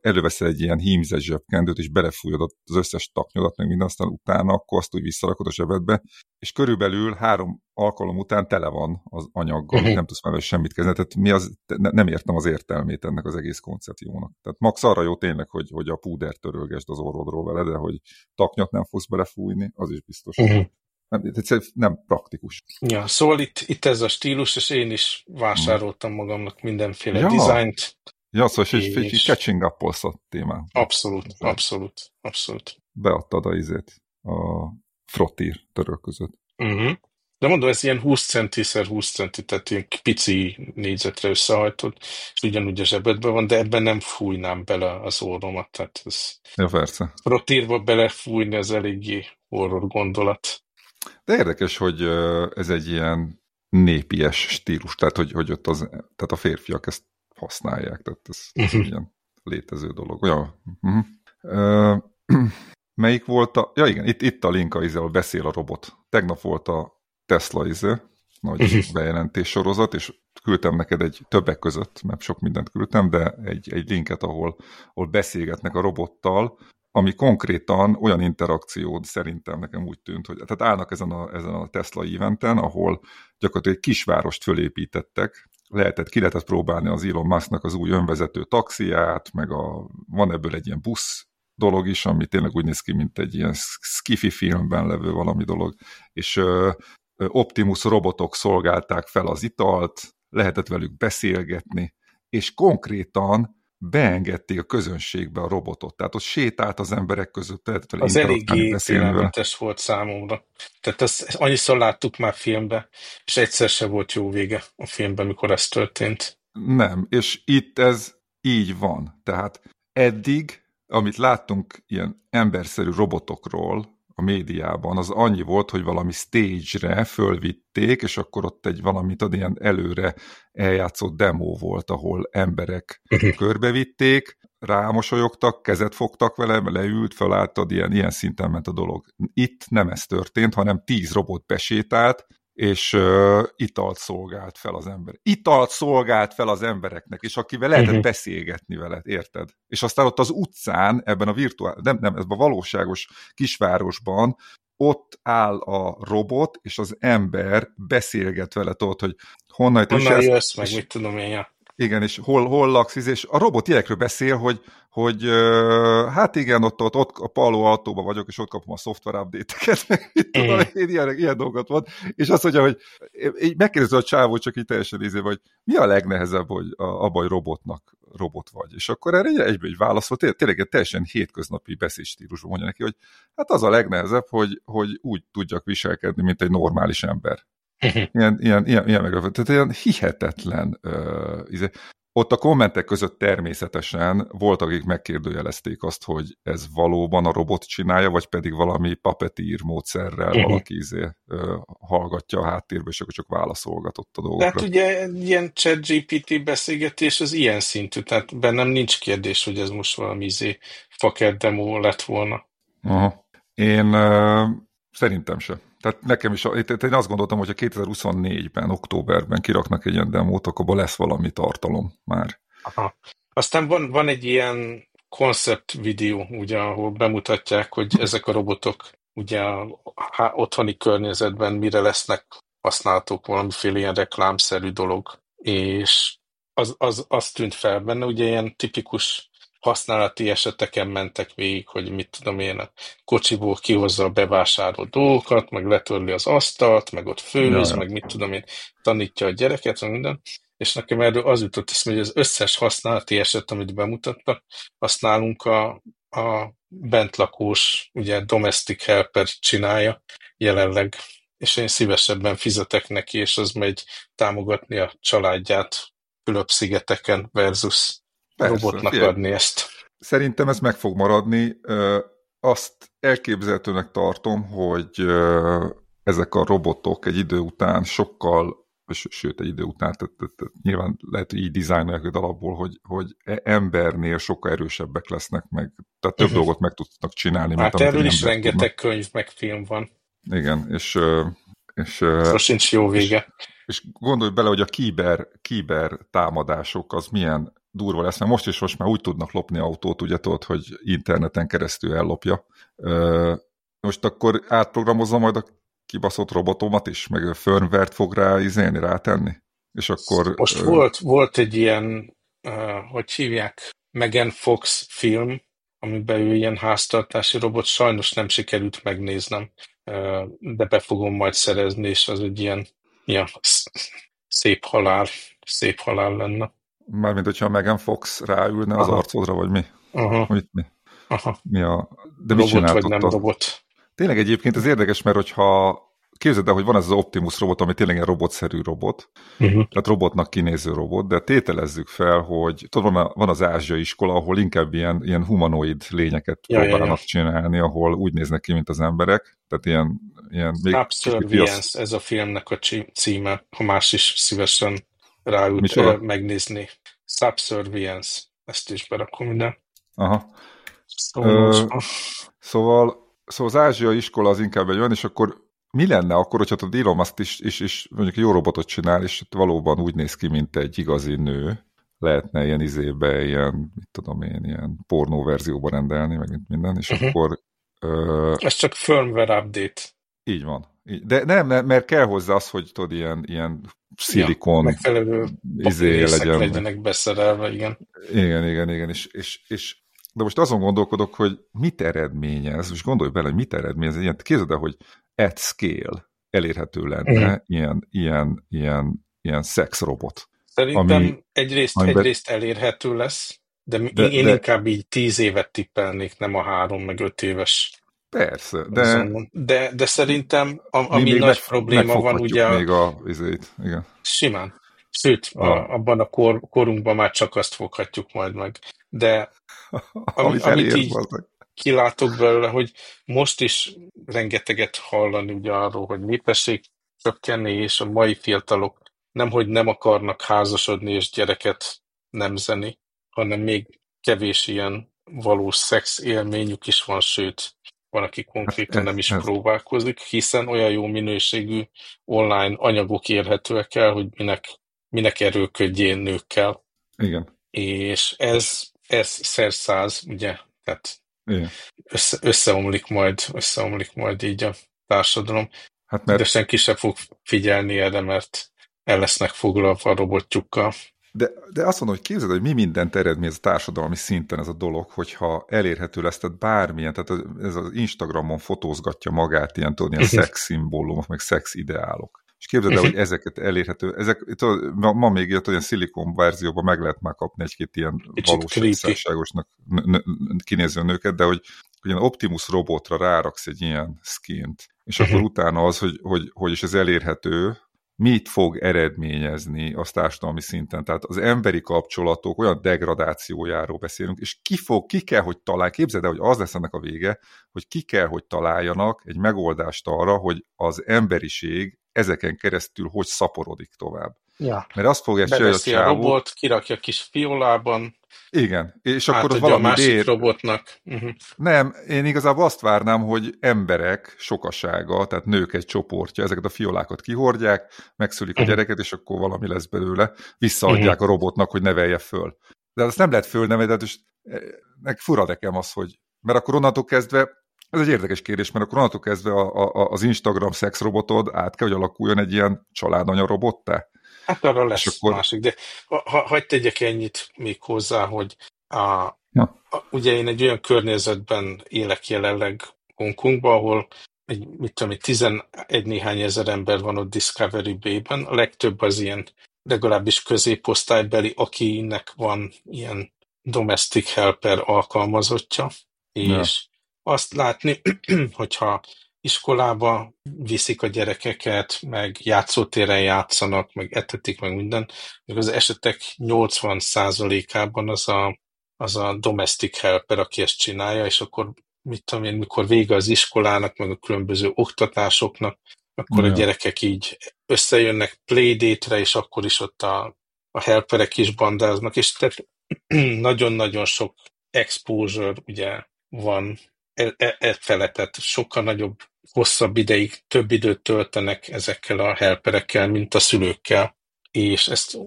előveszel egy ilyen hímzett zsebkendőt, és belefújod az összes taknyodat, meg minden, aztán utána akkor azt úgy visszarakod a zsebedbe, és körülbelül három alkalom után tele van az anyaggal, uh-huh. nem tudsz már semmit kezdeni. Tehát mi az, ne, nem értem az értelmét ennek az egész koncepciónak. Tehát max arra jó tényleg, hogy, hogy a púder törölgesd az orrodról vele, de hogy taknyot nem fogsz belefújni, az is biztos. Uh-huh. Nem, nem praktikus. Ja, szóval itt, itt ez a stílus, és én is vásároltam magamnak mindenféle ja. dizájnt, Ja, szóval és... egy, egy catching up a témán. Abszolút, abszolút, abszolút. Beadtad a izét a frottír török között. Uh-huh. De mondom, ez ilyen 20 centiszer 20 centi, tehát ilyen pici négyzetre összehajtott, és ugyanúgy a zsebedben van, de ebben nem fújnám bele az orromat, tehát ez... Ja, persze. Frotírba belefújni az eléggé horror gondolat. De érdekes, hogy ez egy ilyen népies stílus, tehát hogy, hogy ott az, tehát a férfiak ezt használják, tehát ez, ez uh-huh. ilyen létező dolog. Ja. Uh, melyik volt a... Ja igen, itt, itt a link, ahol beszél a robot. Tegnap volt a Tesla izé, nagy uh-huh. bejelentés sorozat, és küldtem neked egy többek között, mert sok mindent küldtem, de egy, egy linket, ahol, ahol beszélgetnek a robottal, ami konkrétan olyan interakciód szerintem nekem úgy tűnt, hogy tehát állnak ezen a, ezen a Tesla eventen, ahol gyakorlatilag egy kisvárost fölépítettek, lehetett, ki lehetett próbálni az Elon Musknak az új önvezető taxiát, meg a, van ebből egy ilyen busz dolog is, ami tényleg úgy néz ki, mint egy ilyen skifi filmben levő valami dolog, és ö, Optimus robotok szolgálták fel az italt, lehetett velük beszélgetni, és konkrétan beengedték a közönségbe a robotot. Tehát ott sétált az emberek között. Tehát az eléggé félelmetes volt számomra. Tehát ezt annyiszor láttuk már filmbe, és egyszer se volt jó vége a filmben, mikor ez történt. Nem, és itt ez így van. Tehát eddig, amit láttunk ilyen emberszerű robotokról, a médiában, az annyi volt, hogy valami stage-re fölvitték, és akkor ott egy valamit ad ilyen előre eljátszott demo volt, ahol emberek uh-huh. körbevitték, rámosolyogtak, kezet fogtak vele, leült, felálltad, ilyen, ilyen szinten ment a dolog. Itt nem ez történt, hanem tíz robot besétált, és uh, italt szolgált fel az ember. Italt szolgált fel az embereknek, és akivel lehetett uh-huh. beszélgetni vele, érted? És aztán ott az utcán, ebben a virtuál, nem, nem, ebben a valóságos kisvárosban, ott áll a robot, és az ember beszélget vele, tudod, hogy honnan, honnan jössz, meg mit tudom én, ja. Igen, és hol, hol laksz, és a robot ilyenekről beszél, hogy, hogy hát igen, ott, ott, ott a Palo autóban vagyok, és ott kapom a szoftver update-eket, tudom, én ilyen, ilyen dolgot van, és azt mondja, hogy így megkérdező a csávó, csak így teljesen nézve, hogy mi a legnehezebb, hogy a, abban, hogy robotnak robot vagy. És akkor erre egybe egy válaszol, tényleg egy teljesen hétköznapi beszédstílusban mondja neki, hogy hát az a legnehezebb, hogy, hogy úgy tudjak viselkedni, mint egy normális ember. ilyen, ilyen, ilyen, ilyen meglepő. Tehát ilyen hihetetlen uh, ott a kommentek között természetesen voltak, akik megkérdőjelezték azt, hogy ez valóban a robot csinálja, vagy pedig valami papetír módszerrel valaki izé, ö, hallgatja a háttérbe, és akkor csak válaszolgatott a dolgokra. Tehát ugye ilyen chat GPT beszélgetés az ilyen szintű, tehát bennem nincs kérdés, hogy ez most valami izé faker demo lett volna. Aha. Én ö, szerintem se. Tehát nekem is, én azt gondoltam, hogy a 2024-ben, októberben kiraknak egy ilyen demót, akkor lesz valami tartalom már. Aha. Aztán van, van egy ilyen koncept videó, ugye, ahol bemutatják, hogy ezek a robotok ugye a otthoni környezetben mire lesznek használhatók, valamiféle ilyen reklámszerű dolog. És az, az, az tűnt fel benne, ugye ilyen tipikus használati eseteken mentek végig, hogy mit tudom én, a kocsiból kihozza a bevásárolt dolgokat, meg letörli az asztalt, meg ott főz, ja, meg mit tudom én, tanítja a gyereket, meg minden. És nekem erről az jutott eszembe, hogy az összes használati eset, amit bemutattak, azt nálunk a, a bentlakós, ugye domestic helper csinálja jelenleg, és én szívesebben fizetek neki, és az megy támogatni a családját Fülöp-szigeteken versus Persze, robotnak figyelj. adni ezt. Szerintem ez meg fog maradni. Azt elképzelhetőnek tartom, hogy ezek a robotok egy idő után sokkal, sőt egy idő után, tehát, tehát, tehát nyilván lehet, hogy így dizájnolják alapból, hogy, hogy e, embernél sokkal erősebbek lesznek, meg tehát több uh-huh. dolgot meg tudnak csinálni. Hát erről is rengeteg tudnak. könyv, meg film van. Igen, és... és szóval sincs jó vége. És, és gondolj bele, hogy a kiber, kiber támadások az milyen durva lesz, mert most is most már úgy tudnak lopni autót, ugye tudod, hogy interneten keresztül ellopja. Most akkor átprogramozza majd a kibaszott robotomat is, meg a firmware fog rá izélni, rátenni? És akkor... Most uh, volt, volt egy ilyen, uh, hogy hívják, Megan Fox film, amiben ő ilyen háztartási robot, sajnos nem sikerült megnéznem, uh, de be fogom majd szerezni, és az egy ilyen ja, szép halál, szép halál lenne. Mármint, hogyha Megan Fox ráülne az Aha. arcodra, vagy mi? Aha. Mit, mi? Aha. mi a... De mit vagy nem robot? Tényleg egyébként ez érdekes, mert hogyha képzeld el, hogy van ez az Optimus robot, ami tényleg egy robotszerű robot, uh-huh. tehát robotnak kinéző robot, de tételezzük fel, hogy tudod, van, van az ázsiai iskola, ahol inkább ilyen, ilyen humanoid lényeket ja, próbálnak ja, ja. csinálni, ahol úgy néznek ki, mint az emberek, tehát ilyen... ilyen Subservience, ez a filmnek a címe, ha más is szívesen ráült megnézni. Subservience, ezt is berakom ide. Aha. Szóval, Ö, szóval, szóval az ázsiai iskola az inkább egy olyan, és akkor mi lenne akkor, hogyha a Elon Musk is, is, is mondjuk jó robotot csinál, és valóban úgy néz ki, mint egy igazi nő, lehetne ilyen izébe, ilyen, mit tudom én, ilyen pornó verzióba rendelni, meg mint minden, és uh-huh. akkor... Ö... Ez csak firmware update. Így van. De nem, mert kell hozzá az, hogy tudod, ilyen, ilyen szilikon ja, megfelelő izé legyen. legyenek beszerelve, igen. Igen, igen, igen, és, és, és de most azon gondolkodok, hogy mit eredményez, és gondolj bele, hogy mit eredményez, ilyen, képzeld el, hogy at scale elérhető lenne mm. ilyen, ilyen, ilyen, ilyen szexrobot. Szerintem ami, egyrészt, amiben... egyrészt elérhető lesz, de, de én de, inkább így tíz évet tippelnék, nem a három meg öt éves Persze, de... De, de szerintem, ami nagy meg, probléma van, ugye... még a vizét, igen. Simán. Sőt, a... A, abban a kor, korunkban már csak azt foghatjuk majd meg. De ami, amit így kilátok belőle, hogy most is rengeteget hallani ugye arról, hogy népesség csökkenni, és a mai fiatalok nemhogy nem akarnak házasodni és gyereket nemzeni, hanem még kevés ilyen valós szex élményük is van, sőt, van, aki konkrétan nem is próbálkozik, hiszen olyan jó minőségű online anyagok érhetőek el, hogy minek, minek erőködjén nőkkel. Igen. És ez, ez szer száz, ugye, tehát Igen. Össze, összeomlik majd, összeomlik majd így a társadalom. Hát mert... De senki sem fog figyelni erre, mert el lesznek foglalva a robotjukkal. De, de azt mondom, hogy képzeld, hogy mi mindent eredményez a társadalmi szinten ez a dolog, hogyha elérhető lesz, tehát bármilyen, tehát ez az Instagramon fotózgatja magát ilyen, tudod, ilyen szex szimbólumok, meg szex ideálok. És képzeld el, hogy ezeket elérhető, ezek, tudod, ma, ma még ilyet olyan szilikon verzióban meg lehet már kapni egy-két ilyen valós kinéző nőket, de hogy, hogy ilyen Optimus robotra ráraksz egy ilyen skint, és akkor utána az, hogy, hogy, hogy is ez elérhető, mit fog eredményezni az társadalmi szinten. Tehát az emberi kapcsolatok olyan degradációjáról beszélünk, és ki fog, ki kell, hogy talál, képzeld el, hogy az lesz ennek a vége, hogy ki kell, hogy találjanak egy megoldást arra, hogy az emberiség ezeken keresztül hogy szaporodik tovább. Ja. Mert azt fogja csinálni, a, a robot, kirakja kis fiolában, igen, és akkor az valami a másik bér... robotnak. Uh-huh. Nem, én igazából azt várnám, hogy emberek sokasága, tehát nők egy csoportja, ezeket a fiolákat kihordják, megszülik uh-huh. a gyereket, és akkor valami lesz belőle, visszaadják uh-huh. a robotnak, hogy nevelje föl. De azt nem lehet fölnevelni, és meg fura nekem az, hogy mert akkor onnantól kezdve ez egy érdekes kérdés, mert akkor onnantól kezdve a, a, az Instagram szexrobotod át kell, hogy alakuljon egy ilyen családanya robottá. Hát arra lesz akkor... másik, de ha, hagyd tegyek ennyit még hozzá, hogy a, a, ugye én egy olyan környezetben élek jelenleg Hongkongban, ahol egy, mit tudom, egy 11 néhány ezer ember van ott Discovery Bay-ben, a legtöbb az ilyen legalábbis középosztálybeli, akinek van ilyen domestic helper alkalmazottja, és ja. azt látni, hogyha iskolába viszik a gyerekeket, meg játszótéren játszanak, meg etetik, meg minden, meg az esetek 80%-ában az a, az a domestic helper, aki ezt csinálja, és akkor mit tudom én, mikor vége az iskolának, meg a különböző oktatásoknak, akkor ja. a gyerekek így összejönnek playdate-re, és akkor is ott a, a helperek is bandáznak, és tehát nagyon-nagyon sok exposure ugye van e, e, e feletett, sokkal nagyobb hosszabb ideig, több időt töltenek ezekkel a helperekkel, mint a szülőkkel, és ezt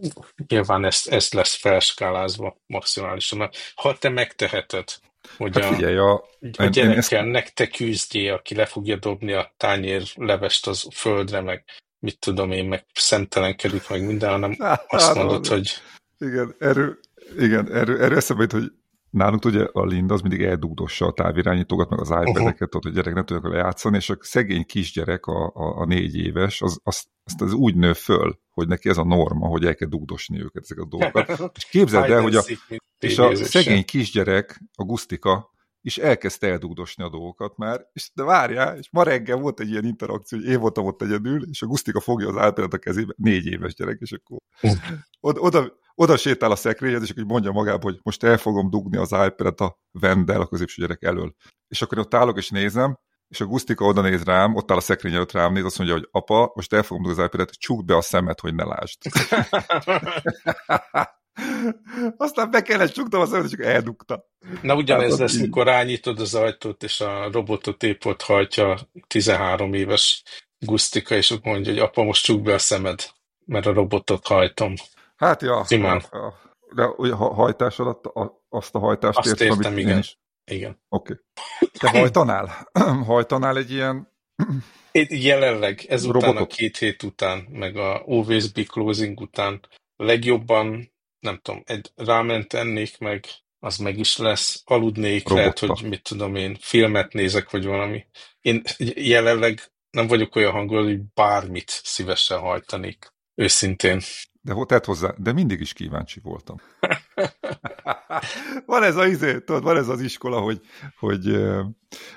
nyilván ezt, ezt lesz felskálázva maximálisan. Ha te megteheted, hogy hát figyelj, a, a gyerekkel ezt... te küzdjél, aki le fogja dobni a tányér levest az földre, meg mit tudom én, meg szemtelenkedik, meg minden, hanem azt mondod, hogy... Igen, erről, igen, erről, erről eszembe hogy nálunk ugye a Linda az mindig eldugdossa a távirányítókat, meg az iPad-eket, uh-huh. hogy a gyerek nem tudnak lejátszani, és a szegény kisgyerek, a, a, a négy éves, az, az, az, az úgy nő föl, hogy neki ez a norma, hogy el kell dugdosni őket, ezek a dolgokat. És képzeld el, hogy a, és a szegény kisgyerek, a Gustika, és elkezdte eldugdosni a dolgokat már, és de várjál, és ma reggel volt egy ilyen interakció, hogy én voltam ott egyedül, és a Gustika fogja az iPad-et a kezébe, négy éves gyerek, és akkor oda, oda oda sétál a szekrényhez, és akkor mondja magába, hogy most el fogom dugni az iPad-et a vendel a középső gyerek elől. És akkor ott állok és nézem, és a Gusztika oda néz rám, ott áll a szekrény előtt rám néz, azt mondja, hogy apa, most el fogom dugni az iPad-et, csukd be a szemet, hogy ne lásd. Aztán be kellett csuktam a szemet, és csak eldugta. Na ugyanez hát, lesz, így... mikor rányítod az ajtót, és a robotot épp ott hajtja 13 éves Gusztika, és ott mondja, hogy apa, most csukd be a szemed, mert a robotot hajtom. Hát ja, Simán. de a hajtás alatt azt a hajtást azt értem, értem amit igen. Én is. Igen. Oké. Okay. Te hajtanál? hajtanál egy ilyen... Jelenleg, ezután robotot? a két hét után, meg a Always Be Closing után legjobban, nem tudom, egy ráment ennék meg, az meg is lesz, aludnék, Robotta. lehet, hogy mit tudom én, filmet nézek, vagy valami. Én jelenleg nem vagyok olyan hangoló, hogy bármit szívesen hajtanék, őszintén. De tett hozzá, de mindig is kíváncsi voltam. van ez az izé, tudod, van ez az iskola, hogy, hogy uh,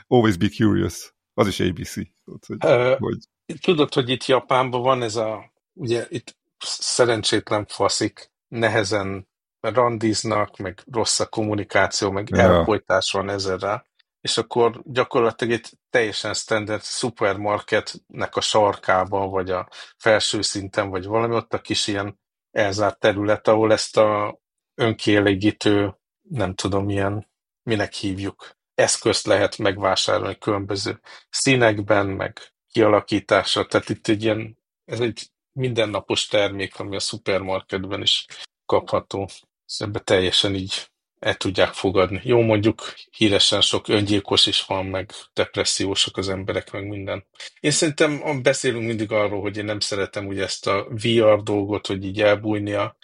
always be curious. Az is ABC. Tudod, hogy, uh, hogy... tudod, hogy itt Japánban van ez a, ugye itt szerencsétlen faszik, nehezen randiznak, meg rossz a kommunikáció, meg ja. elfolytás van ezerrel, és akkor gyakorlatilag egy teljesen standard supermarketnek a sarkában, vagy a felső szinten, vagy valami, ott a kis ilyen elzárt terület, ahol ezt a önkielégítő, nem tudom milyen, minek hívjuk, eszközt lehet megvásárolni különböző színekben, meg kialakításra. Tehát itt egy ilyen, ez egy mindennapos termék, ami a szupermarketben is kapható. Ebbe teljesen így el tudják fogadni. Jó, mondjuk híresen sok öngyilkos is van, meg depressziósok az emberek, meg minden. Én szerintem beszélünk mindig arról, hogy én nem szeretem ugye ezt a VR dolgot, hogy így elbújni a,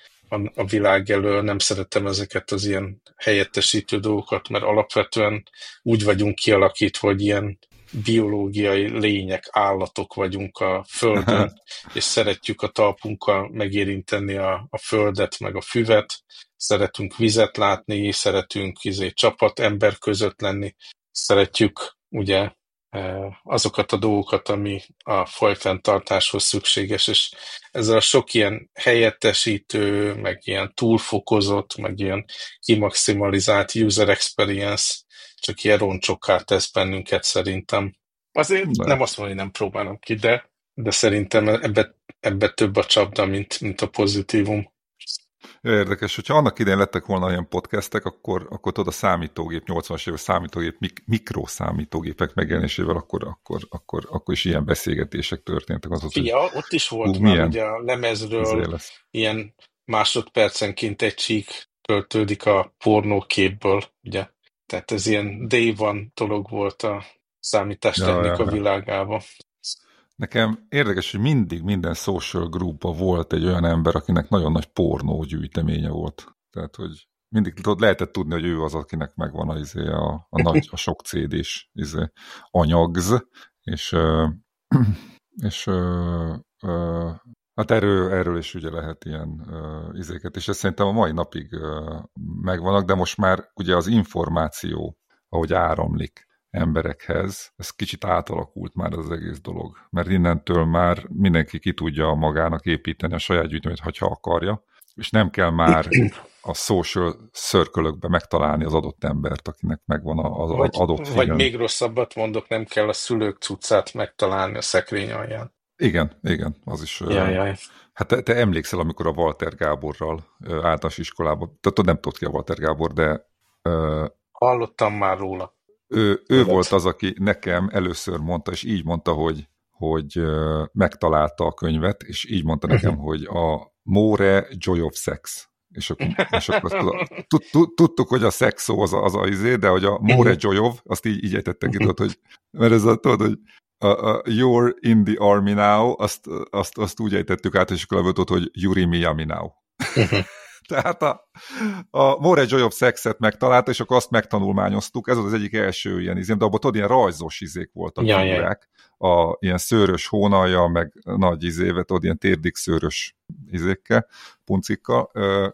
a világ elől, nem szeretem ezeket az ilyen helyettesítő dolgokat, mert alapvetően úgy vagyunk kialakítva, hogy ilyen biológiai lények, állatok vagyunk a Földön, és szeretjük a talpunkkal megérinteni a, a Földet, meg a füvet, szeretünk vizet látni, szeretünk izé, csapat ember között lenni, szeretjük ugye azokat a dolgokat, ami a fajfenntartáshoz szükséges, és ezzel a sok ilyen helyettesítő, meg ilyen túlfokozott, meg ilyen kimaximalizált user experience csak ilyen roncsokká tesz bennünket szerintem. Azért de. nem azt mondom, hogy nem próbálom ki, de, de szerintem ebbe, ebbe több a csapda, mint, mint a pozitívum. Érdekes, hogyha annak idején lettek volna ilyen podcastek, akkor, akkor tudod, a számítógép, 80-as évek számítógép, mik, mikroszámítógépek megjelenésével, akkor, akkor, akkor, akkor is ilyen beszélgetések történtek. Az, hogy, ott is volt hú, már milyen, ugye a lemezről ilyen másodpercenként egy csík töltődik a pornóképből, ugye? Tehát ez ilyen day one dolog volt a számítástechnika ja, ja, ja. világában. Nekem érdekes, hogy mindig minden social groupban volt egy olyan ember, akinek nagyon nagy pornó gyűjteménye volt. Tehát, hogy mindig lehetett tudni, hogy ő az, akinek megvan a, izé, a, a nagy, a sok CD-s izé, anyagz, és, és hát erről, erről is ugye lehet ilyen izéket, és ez szerintem a mai napig megvannak, de most már ugye az információ, ahogy áramlik, emberekhez. Ez kicsit átalakult már az egész dolog, mert innentől már mindenki ki tudja magának építeni a saját gyűjteményt, ha akarja, és nem kell már a social circle megtalálni az adott embert, akinek megvan az vagy, adott film. Vagy még rosszabbat mondok, nem kell a szülők cuccát megtalálni a szekrény alján. Igen, igen, az is. Jaj, jaj. Hát te, te emlékszel, amikor a Walter Gáborral általános iskolában, tehát nem tudod ki a Walter Gábor, de... Hallottam már róla. Ő, ő volt az, aki nekem először mondta, és így mondta, hogy, hogy megtalálta a könyvet, és így mondta nekem, hogy a More Joy of Sex. És akkor, és akkor tudtuk, hogy a szex szó az a, az a izé, de hogy a More Joy of, azt így, így ejtettek ki, tudod, hogy, mert ez a, tudod, hogy a, a You're in the army now, azt, azt, azt úgy ejtettük át, és akkor volt, hogy Yuri Miyami now. Tehát a, a More Joy of Sex-et megtalálta, és akkor azt megtanulmányoztuk. Ez az egyik első ilyen izém, de abban tudod, ilyen rajzos izék voltak. Ja, ja. A, ilyen szőrös hónalja, meg nagy izévet, ott ilyen térdik szőrös izékkel, puncikkal. Ö,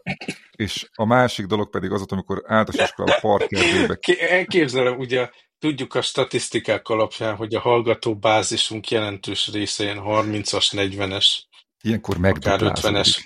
és a másik dolog pedig az, amikor általános iskola parkerdébe... Elképzelem, ugye tudjuk a statisztikák alapján, hogy a hallgató bázisunk jelentős része ilyen 30-as, 40-es, Ilyenkor akár 50-es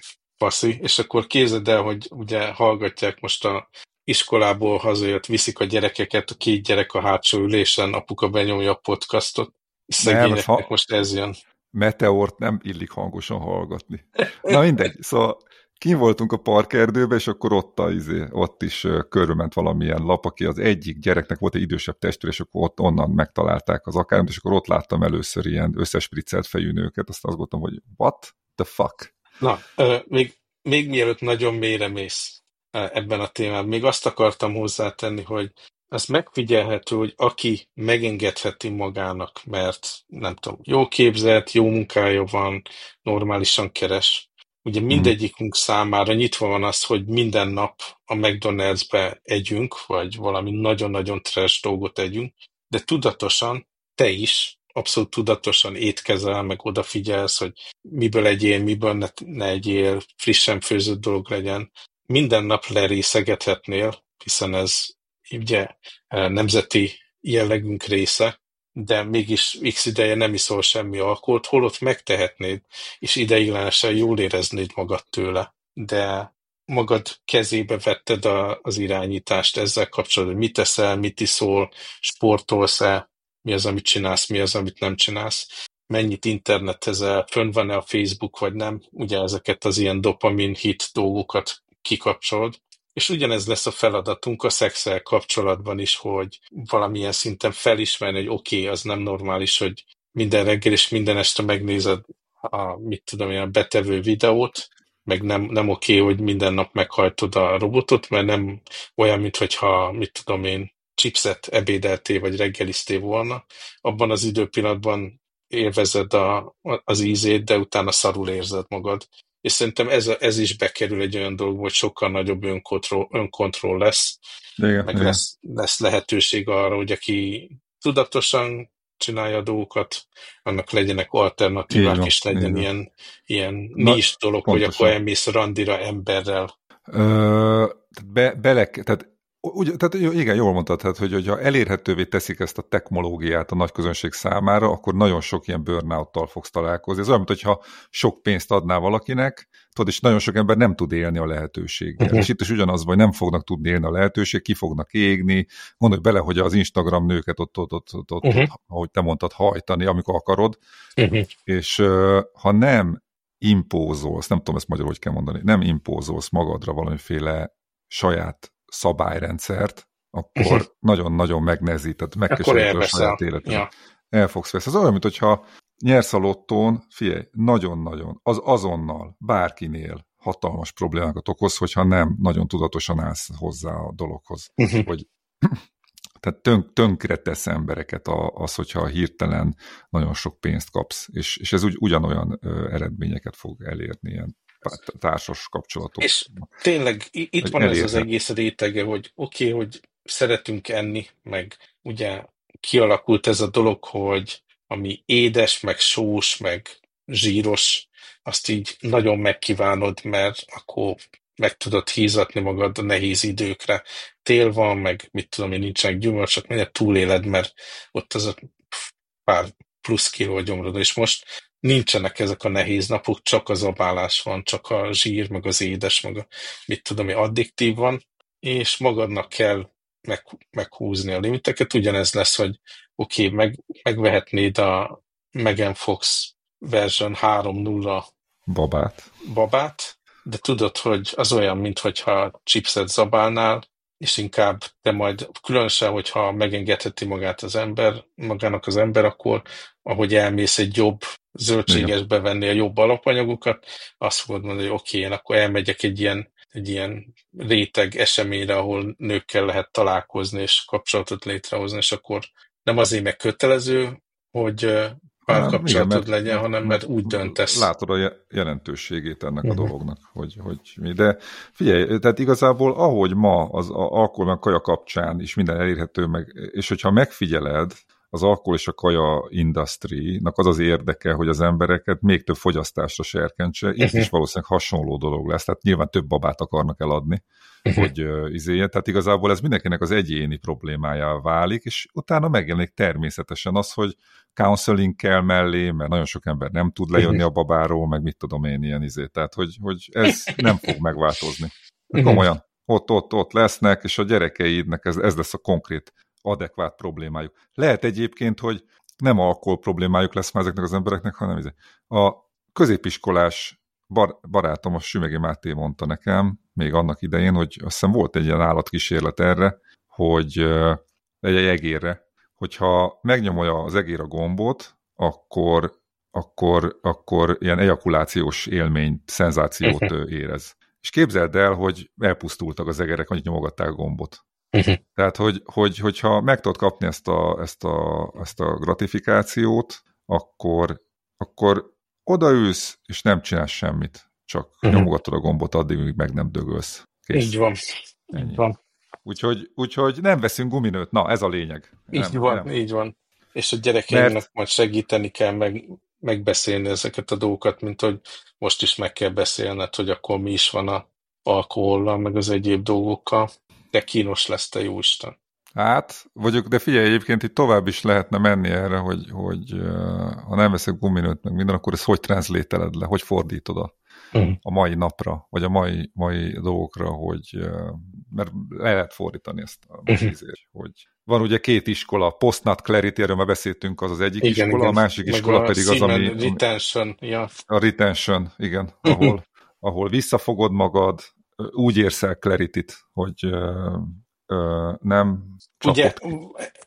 passzi, és akkor képzeld el, hogy ugye hallgatják most a iskolából hazajött, viszik a gyerekeket, a két gyerek a hátsó ülésen, apuka benyomja a podcastot, és szegényeknek ha... most ez jön. Meteort nem illik hangosan hallgatni. Na mindegy, szóval kim voltunk a parkerdőbe, és akkor ott, a, izé, ott is körülment valamilyen lap, aki az egyik gyereknek volt egy idősebb testvér, és akkor ott onnan megtalálták az akármit, és akkor ott láttam először ilyen összespriccelt fejű nőket, azt azt gondoltam, hogy what the fuck? Na, még, még mielőtt nagyon mélyre mész ebben a témában, még azt akartam hozzátenni, hogy az megfigyelhető, hogy aki megengedheti magának, mert nem tudom, jó képzett, jó munkája van, normálisan keres. Ugye mhm. mindegyikünk számára nyitva van az, hogy minden nap a McDonald'sbe együnk, vagy valami nagyon-nagyon trash dolgot együnk, de tudatosan te is abszolút tudatosan étkezel, meg odafigyelsz, hogy miből egyél, miből ne, ne egyél, frissen főzött dolog legyen. Minden nap lerészegethetnél, hiszen ez ugye e, nemzeti jellegünk része, de mégis x ideje nem iszol semmi alkoholt, holott megtehetnéd, és ideiglenesen jól éreznéd magad tőle. De magad kezébe vetted a, az irányítást ezzel kapcsolatban, hogy mit teszel, mit iszol, sportolsz-e, mi az, amit csinálsz, mi az, amit nem csinálsz, mennyit internetezel, fönn van-e a Facebook, vagy nem, ugye ezeket az ilyen dopamin hit dolgokat kikapcsolod. És ugyanez lesz a feladatunk a szexel kapcsolatban is, hogy valamilyen szinten felismerni, hogy oké, okay, az nem normális, hogy minden reggel és minden este megnézed a, mit tudom, ilyen betevő videót, meg nem, nem oké, okay, hogy minden nap meghajtod a robotot, mert nem olyan, mintha, mit tudom én, chipset ebédeltél vagy reggeliztél volna, abban az időpillanatban élvezed a, az ízét, de utána szarul érzed magad. És szerintem ez, ez is bekerül egy olyan dolog, hogy sokkal nagyobb önkontroll, önkontroll lesz, igen, meg igen. Lesz, lesz lehetőség arra, hogy aki tudatosan csinálja a dolgokat, annak legyenek alternatívák, és legyen ilyen, ilyen nis dolog, pontosan. hogy akkor elmész randira emberrel. Ö, be, bele, tehát Úgy, tehát igen, jól mondtad, tehát, hogy, hogyha elérhetővé teszik ezt a technológiát a nagy közönség számára, akkor nagyon sok ilyen burnout fogsz találkozni. Ez olyan, mintha sok pénzt adnál valakinek, tudod, és nagyon sok ember nem tud élni a lehetőséggel. Uh-huh. És itt is ugyanaz, hogy nem fognak tudni élni a lehetőség, ki fognak égni. Gondolj bele, hogy az Instagram nőket ott, ott, ott, ott, ott uh-huh. ahogy te mondtad, hajtani, amikor akarod. Uh-huh. És ha nem impózolsz, nem tudom ezt magyarul hogy kell mondani, nem impózolsz magadra valamiféle saját szabályrendszert, akkor nagyon-nagyon megnehezített, megközelíted a saját életet. Ja. El fogsz veszni. Ez olyan, mint hogyha nyersz a lottón, figyelj, nagyon-nagyon, az azonnal, bárkinél hatalmas problémákat okoz, hogyha nem nagyon tudatosan állsz hozzá a dologhoz. Uh -huh. Hogy, tehát tönk, tönkre tesz embereket az, hogyha hirtelen nagyon sok pénzt kapsz, és, és ez ugy, ugyanolyan ö, eredményeket fog elérni, ilyen társas kapcsolatok. És tényleg itt van elérhet. ez az egész rétege, hogy oké, okay, hogy szeretünk enni, meg ugye kialakult ez a dolog, hogy ami édes, meg sós, meg zsíros, azt így nagyon megkívánod, mert akkor meg tudod hízatni magad a nehéz időkre. Tél van, meg mit tudom én, nincsenek gyümölcsök, minden túléled, mert ott az a pár plusz kiló gyomrod, és most nincsenek ezek a nehéz napok, csak az abálás van, csak a zsír, meg az édes, meg a mit tudom, ami addiktív van, és magadnak kell meg, meghúzni a limiteket. Ugyanez lesz, hogy oké, okay, meg, megvehetnéd a Megan Fox version 3.0 babát. babát, de tudod, hogy az olyan, mintha chipset zabálnál, és inkább te majd, különösen, hogyha megengedheti magát az ember, magának az ember, akkor ahogy elmész egy jobb zöldségesbe venni a jobb alapanyagokat, azt fogod mondani, hogy oké, okay, én akkor elmegyek egy ilyen, egy ilyen réteg eseményre, ahol nőkkel lehet találkozni és kapcsolatot létrehozni, és akkor nem azért meg kötelező, hogy párkapcsolatod legyen, hanem mert úgy döntesz. Látod a jelentőségét ennek a mhm. dolognak, hogy, hogy mi. De figyelj, tehát igazából ahogy ma az alkohol meg kaja kapcsán is minden elérhető, meg, és hogyha megfigyeled, az alkohol és a kaja industry-nak az az érdeke, hogy az embereket még több fogyasztásra serkentse. Uh-huh. is valószínűleg hasonló dolog lesz, tehát nyilván több babát akarnak eladni, uh-huh. hogy uh. Tehát igazából ez mindenkinek az egyéni problémája válik, és utána megjelenik természetesen az, hogy counseling kell mellé, mert nagyon sok ember nem tud lejönni uh-huh. a babáról, meg mit tudom én ilyen izé. Tehát, hogy, hogy ez nem fog megváltozni. Komolyan, ott, ott, ott lesznek, és a gyerekeidnek ez, ez lesz a konkrét adekvát problémájuk. Lehet egyébként, hogy nem alkohol problémájuk lesz már ezeknek az embereknek, hanem izé. a középiskolás bar, barátom, a Sümegi Máté mondta nekem, még annak idején, hogy azt hiszem volt egy ilyen állatkísérlet erre, hogy egy egérre, hogyha megnyomolja az egér a gombot, akkor, akkor, akkor ilyen ejakulációs élményt, szenzációt érez. És képzeld el, hogy elpusztultak az egerek, hogy nyomogatták a gombot. Uh-huh. Tehát, hogy, hogy, hogyha meg tudod kapni ezt a, ezt a, ezt a gratifikációt, akkor, akkor odaülsz, és nem csinálsz semmit. Csak uh-huh. nyomogatod a gombot addig, míg meg nem dögölsz. Kész. Így van. Ennyi. Így van. Úgyhogy, úgyhogy nem veszünk guminőt. Na, ez a lényeg. Így nem, van, nem. így van. És a gyerekeimnek Mert... majd segíteni kell meg, megbeszélni ezeket a dolgokat, mint hogy most is meg kell beszélned, hogy akkor mi is van a alkohollal, meg az egyéb dolgokkal de kínos lesz, te jóisten. Hát, vagyok, de figyelj, egyébként itt tovább is lehetne menni erre, hogy, hogy ha nem veszek guminőt, meg minden, akkor ezt hogy transzlételed le, hogy fordítod a, uh-huh. a mai napra, vagy a mai, mai dolgokra, hogy mert le lehet fordítani ezt a uh-huh. hogy van ugye két iskola, Postnat Clarity, erről már beszéltünk, az az egyik igen, iskola, igen. a másik meg iskola a pedig az, ami... Retention, ja. A retention, igen, ahol, ahol visszafogod magad, úgy érsz el clarity hogy ö, ö, nem Ugye,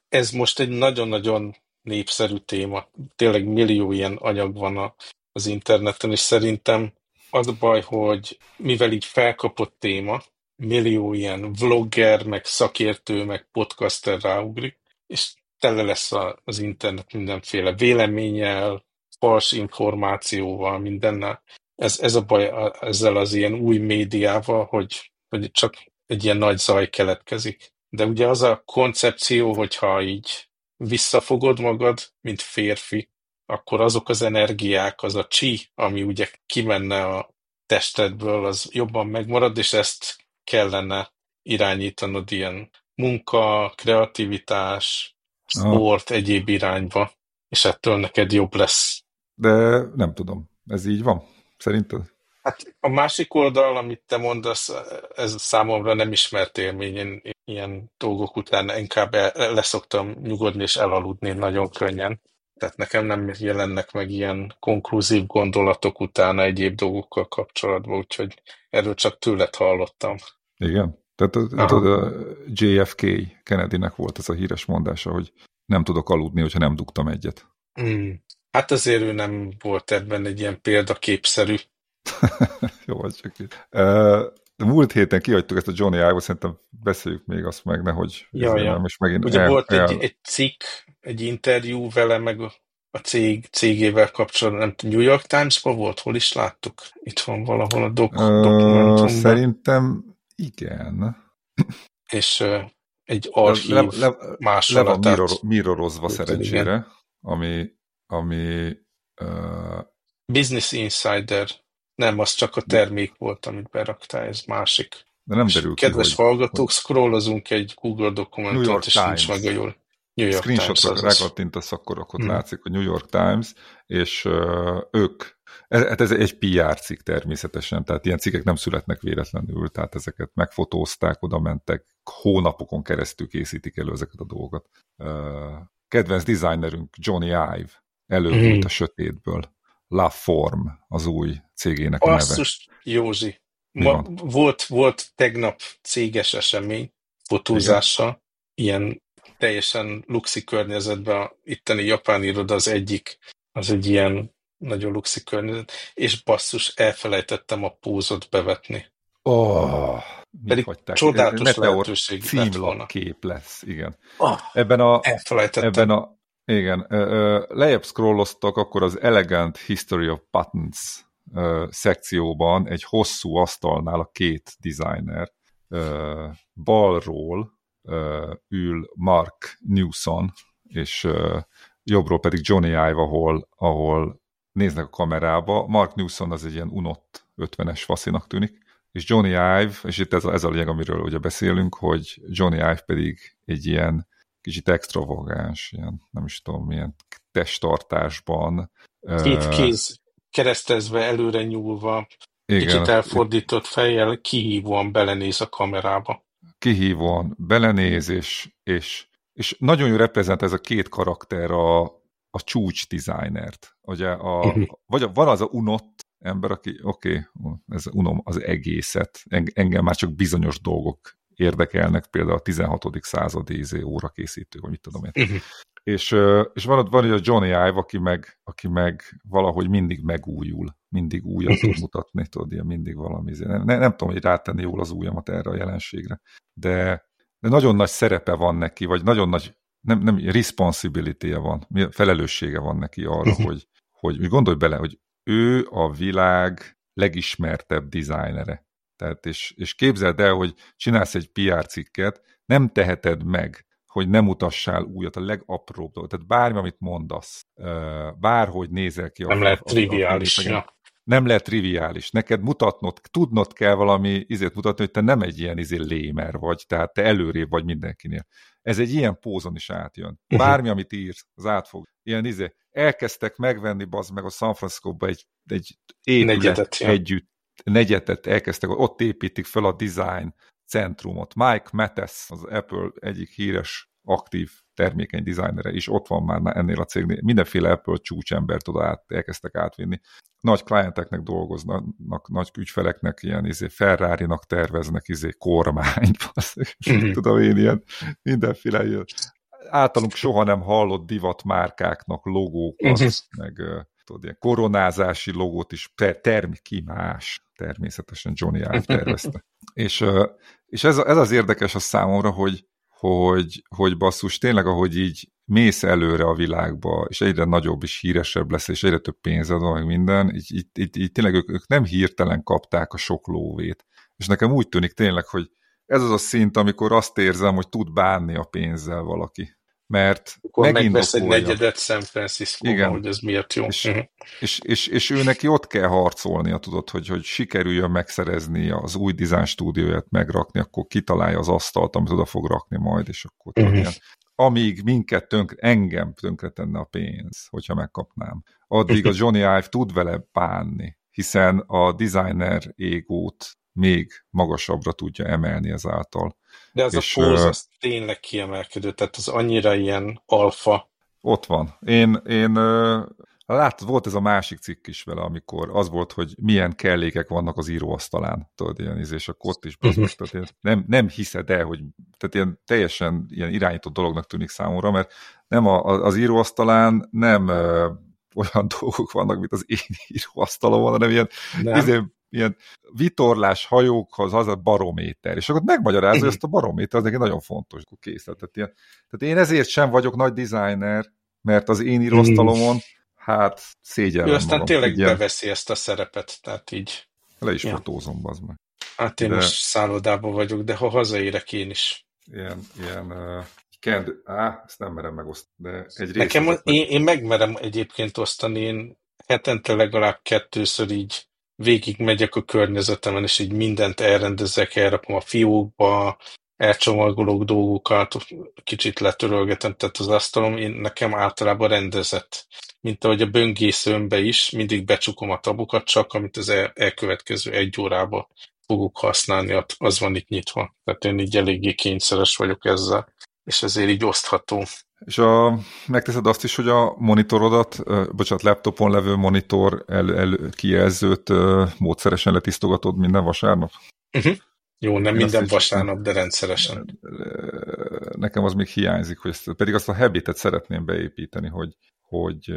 ez most egy nagyon-nagyon népszerű téma. Tényleg millió ilyen anyag van a, az interneten, és szerintem az a baj, hogy mivel így felkapott téma, millió ilyen vlogger, meg szakértő, meg podcaster ráugrik, és tele lesz az internet mindenféle véleménnyel, fals információval, mindennel ez, ez a baj ezzel az ilyen új médiával, hogy, hogy csak egy ilyen nagy zaj keletkezik. De ugye az a koncepció, hogyha így visszafogod magad, mint férfi, akkor azok az energiák, az a csi, ami ugye kimenne a testedből, az jobban megmarad, és ezt kellene irányítanod ilyen munka, kreativitás, sport, egyéb irányba, és ettől neked jobb lesz. De nem tudom, ez így van? Szerinted? Hát a másik oldal, amit te mondasz, ez számomra nem ismert élmény. Én ilyen dolgok után inkább leszoktam nyugodni és elaludni nagyon könnyen. Tehát nekem nem jelennek meg ilyen konklúzív gondolatok utána egyéb dolgokkal kapcsolatban, úgyhogy erről csak tőled hallottam. Igen? Tehát a, a JFK Kennedynek volt ez a híres mondása, hogy nem tudok aludni, hogyha nem dugtam egyet. Mm. Hát azért ő nem volt ebben egy ilyen példaképszerű. Jó, az csak így. Múlt héten kihagytuk ezt a Johnny Ive-ot, szerintem beszéljük még azt meg, nehogy ja, ja. megint Ugye el, volt el... Egy, egy cikk, egy interjú vele, meg a cég, cégével kapcsolatban, nem tudom, New York Times-ban volt, hol is láttuk? Itt van valahol a dok, uh, dokumentumban. Szerintem igen. És uh, egy archív le, le, másolatát. Le van mirror, mirrorozva szerencsére, igen. ami, ami uh, Business Insider. Nem, az csak a termék volt, amit beraktál, ez másik. De nem derül ki, Kedves hogy, hallgatók, hogy... scrollozunk egy Google dokumentumot, és Times. nincs meg a jól. New York Screenshotra rákattintasz, akkor ott hmm. látszik, hogy New York Times, és uh, ők, ez, hát ez egy PR cikk természetesen, tehát ilyen cikkek nem születnek véletlenül, tehát ezeket megfotózták, oda mentek, hónapokon keresztül készítik elő ezeket a dolgokat. Uh, kedvenc designerünk Johnny Ive előbújt hmm. a sötétből. La Form az új cégének a neve. Józsi. Ma, volt, volt tegnap céges esemény fotózással, Igen. ilyen teljesen luxi környezetben, a itteni japán iroda az egyik, az egy ilyen nagyon luxi környezet, és basszus, elfelejtettem a pózot bevetni. Oh, Pedig csodálatos Meteor lehetőség kép lesz, igen. Oh, ebben a, elfelejtettem. Ebben a, igen, lejjebb scrolloztak, akkor az Elegant History of Buttons szekcióban egy hosszú asztalnál a két designer balról ül Mark Newson, és jobbról pedig Johnny Ive, ahol, ahol néznek a kamerába. Mark Newson az egy ilyen unott 50-es faszinak tűnik, és Johnny Ive, és itt ez a, ez a lényeg, amiről ugye beszélünk, hogy Johnny Ive pedig egy ilyen kicsit extravagáns, ilyen, nem is tudom, milyen testtartásban. Két kéz keresztezve, előre nyúlva, igen, kicsit elfordított fejjel, kihívóan belenéz a kamerába. Kihívóan belenéz, és, és, és nagyon jó reprezent ez a két karakter a, a csúcs designert. Ugye a, mhm. vagy a, van az a unott ember, aki oké, okay, ez unom az egészet, engem már csak bizonyos dolgok érdekelnek, például a 16. századi izé, órakészítő, vagy mit tudom én. És, és van ott van a Johnny Ive, aki meg, aki meg valahogy mindig megújul, mindig újat tud mutatni, tudod, ilyen mindig valami. Izé. Nem, nem tudom, hogy rátenni jól az ujjamat erre a jelenségre, de, de nagyon nagy szerepe van neki, vagy nagyon nagy, nem, nem responsibility -e van, felelőssége van neki arra, uh-huh. hogy, hogy gondolj bele, hogy ő a világ legismertebb dizájnere. Tehát és, és képzeld el, hogy csinálsz egy PR cikket, nem teheted meg, hogy nem mutassál újat, a legapróbb dolgot. Tehát bármi, amit mondasz, bárhogy nézel ki. Nem a, lehet a, triviális. A, ja. Nem lehet triviális. Neked mutatnod, tudnod kell valami izét mutatni, hogy te nem egy ilyen izé lémer vagy, tehát te előrébb vagy mindenkinél. Ez egy ilyen pózon is átjön. Mhm. Bármi, amit írsz, az átfog. Ilyen izé, elkezdtek megvenni, bazd meg a San Francisco-ba egy, egy épület Negyedet, együtt, negyetet elkezdtek, ott építik fel a design centrumot. Mike Metes, az Apple egyik híres, aktív termékeny designere is ott van már ennél a cégnél. Mindenféle Apple csúcsembert oda át, elkezdtek átvinni. Nagy klienteknek dolgoznak, nagy ügyfeleknek, ilyen izé, Ferrari-nak terveznek izé, kormányt, -hmm. tudom én, ilyen mindenféle ilyen, általunk soha nem hallott divat márkáknak logókat, mm -hmm. meg tudod, ilyen koronázási logót is termi más, természetesen Johnny Ive tervezte. és és ez, ez az érdekes a számomra, hogy, hogy, hogy basszus, tényleg ahogy így mész előre a világba, és egyre nagyobb és híresebb lesz, és egyre több pénzed van, meg minden, így, így, így, így tényleg ők, ők nem hirtelen kapták a sok lóvét. És nekem úgy tűnik tényleg, hogy ez az a szint, amikor azt érzem, hogy tud bánni a pénzzel valaki. Mert Akkor megvesz egy negyedet San francisco Igen. hogy ez miért jó. És, és, és, és ő neki ott kell harcolnia, tudod, hogy, hogy sikerüljön megszerezni az új design stúdióját, megrakni, akkor kitalálja az asztalt, amit oda fog rakni majd, és akkor uh-huh. ilyen, amíg minket tönkre, engem tönkre tenne a pénz, hogyha megkapnám. Addig a Johnny Ive tud vele bánni, hiszen a designer égót még magasabbra tudja emelni ezáltal. De az és, a póz, az tényleg kiemelkedő, tehát az annyira ilyen alfa. Ott van. Én, én látod, volt ez a másik cikk is vele, amikor az volt, hogy milyen kellékek vannak az íróasztalán, tudod, ilyen és akkor ott is bazus, tehát én nem, nem hiszed el, hogy tehát ilyen teljesen ilyen irányított dolognak tűnik számomra, mert nem a, az íróasztalán nem ö, olyan dolgok vannak, mint az én íróasztalomon, hanem ilyen, izé, ilyen vitorlás hajókhoz az a barométer, és akkor megmagyarázza, hogy ezt a barométer az neki nagyon fontos, akkor kész. Tehát, ilyen, tehát én ezért sem vagyok nagy designer, mert az én íróasztalomon, hát szégyellem Ő aztán magam. tényleg ilyen, beveszi ezt a szerepet, tehát így. Le is ja. fotózom, az meg. Hát én de, most szállodában vagyok, de ha hazaérek én is. Ilyen, ilyen uh, kend, á, ezt nem merem megosztani, de egy Nekem, meg... én, én megmerem egyébként osztani, én hetente legalább kettőször így végig megyek a környezetemen, és így mindent elrendezek, elrakom a fiókba, elcsomagolok dolgokat, kicsit letörölgetem, tehát az asztalom én nekem általában rendezett. Mint ahogy a böngészőmbe is, mindig becsukom a tabukat, csak amit az el, elkövetkező egy órába fogok használni, az van itt nyitva. Tehát én így eléggé kényszeres vagyok ezzel, és ezért így osztható. És a, megteszed azt is, hogy a monitorodat, bocsánat, laptopon levő monitor el, el, kijelzőt módszeresen letisztogatod minden vasárnap? Uh-huh. Jó, nem Én minden vasárnap, de rendszeresen. Nekem az még hiányzik, hogy ezt, pedig azt a habitet szeretném beépíteni, hogy, hogy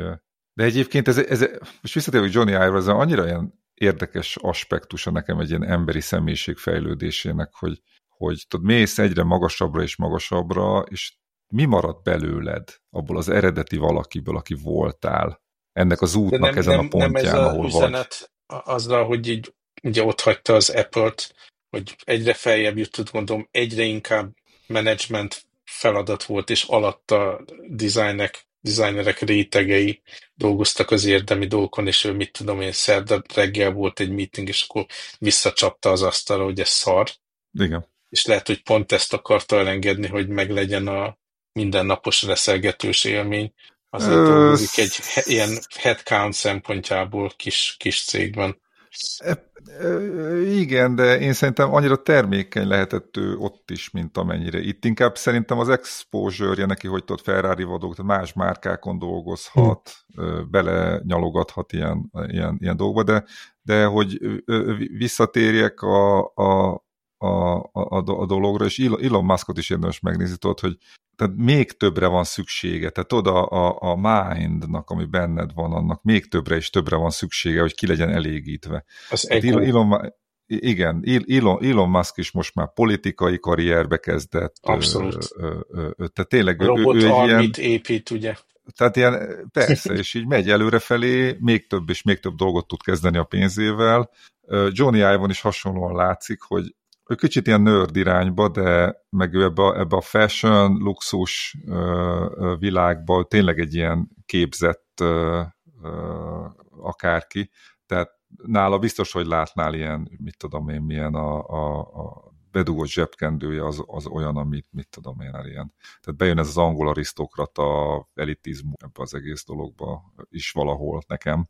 de egyébként ez, ez most visszatérve Johnny Ive, ez annyira ilyen érdekes aspektusa nekem egy ilyen emberi személyiség fejlődésének, hogy, hogy tudod, mész egyre magasabbra és magasabbra, és mi maradt belőled abból az eredeti valakiből, aki voltál ennek az útnak nem, ezen nem, a pontján, nem ez a ahol üzenet vagy? azzal, hogy így ugye ott hagyta az Apple-t, hogy egyre feljebb jutott, gondolom, egyre inkább management feladat volt, és alatta designek, designerek rétegei dolgoztak az érdemi dolgokon, és ő mit tudom én, szerda reggel volt egy meeting, és akkor visszacsapta az asztalra, hogy ez szar. Igen. És lehet, hogy pont ezt akarta elengedni, hogy meglegyen a mindennapos reszelgetős élmény. Azért Ö... dolgozik egy ilyen headcount szempontjából kis, kis cégben. Igen, de én szerintem annyira termékeny lehetett ő ott is, mint amennyire itt. Inkább szerintem az exposure-je neki, hogy tudod Ferrari vadók, tehát más márkákon dolgozhat, hm. bele nyalogathat ilyen, ilyen, ilyen dolgokba, de, de hogy visszatérjek a, a, a, a, a dologra, és Elon Muskot is érdemes megnézni, tudod, hogy tehát még többre van szüksége, tehát oda a, a mindnak, ami benned van, annak még többre és többre van szüksége, hogy ki legyen elégítve. Az Elon, Elon, igen, Elon, Elon Musk is most már politikai karrierbe kezdett. Abszolút. Ö, ö, ö, tehát tényleg Robot ő, ő ilyen, épít, ugye? Tehát ilyen, persze, és így megy előrefelé, még több és még több dolgot tud kezdeni a pénzével. Johnny Ive is hasonlóan látszik, hogy ő kicsit ilyen nerd irányba, de meg ő ebbe a, ebbe a fashion, luxus uh, világba tényleg egy ilyen képzett uh, uh, akárki, tehát nála biztos, hogy látnál ilyen, mit tudom én, milyen a, a, a bedugott zsebkendője az, az olyan, amit mit tudom én, ilyen. Tehát bejön ez az angol arisztokrata elitizmus ebbe az egész dologba is valahol nekem.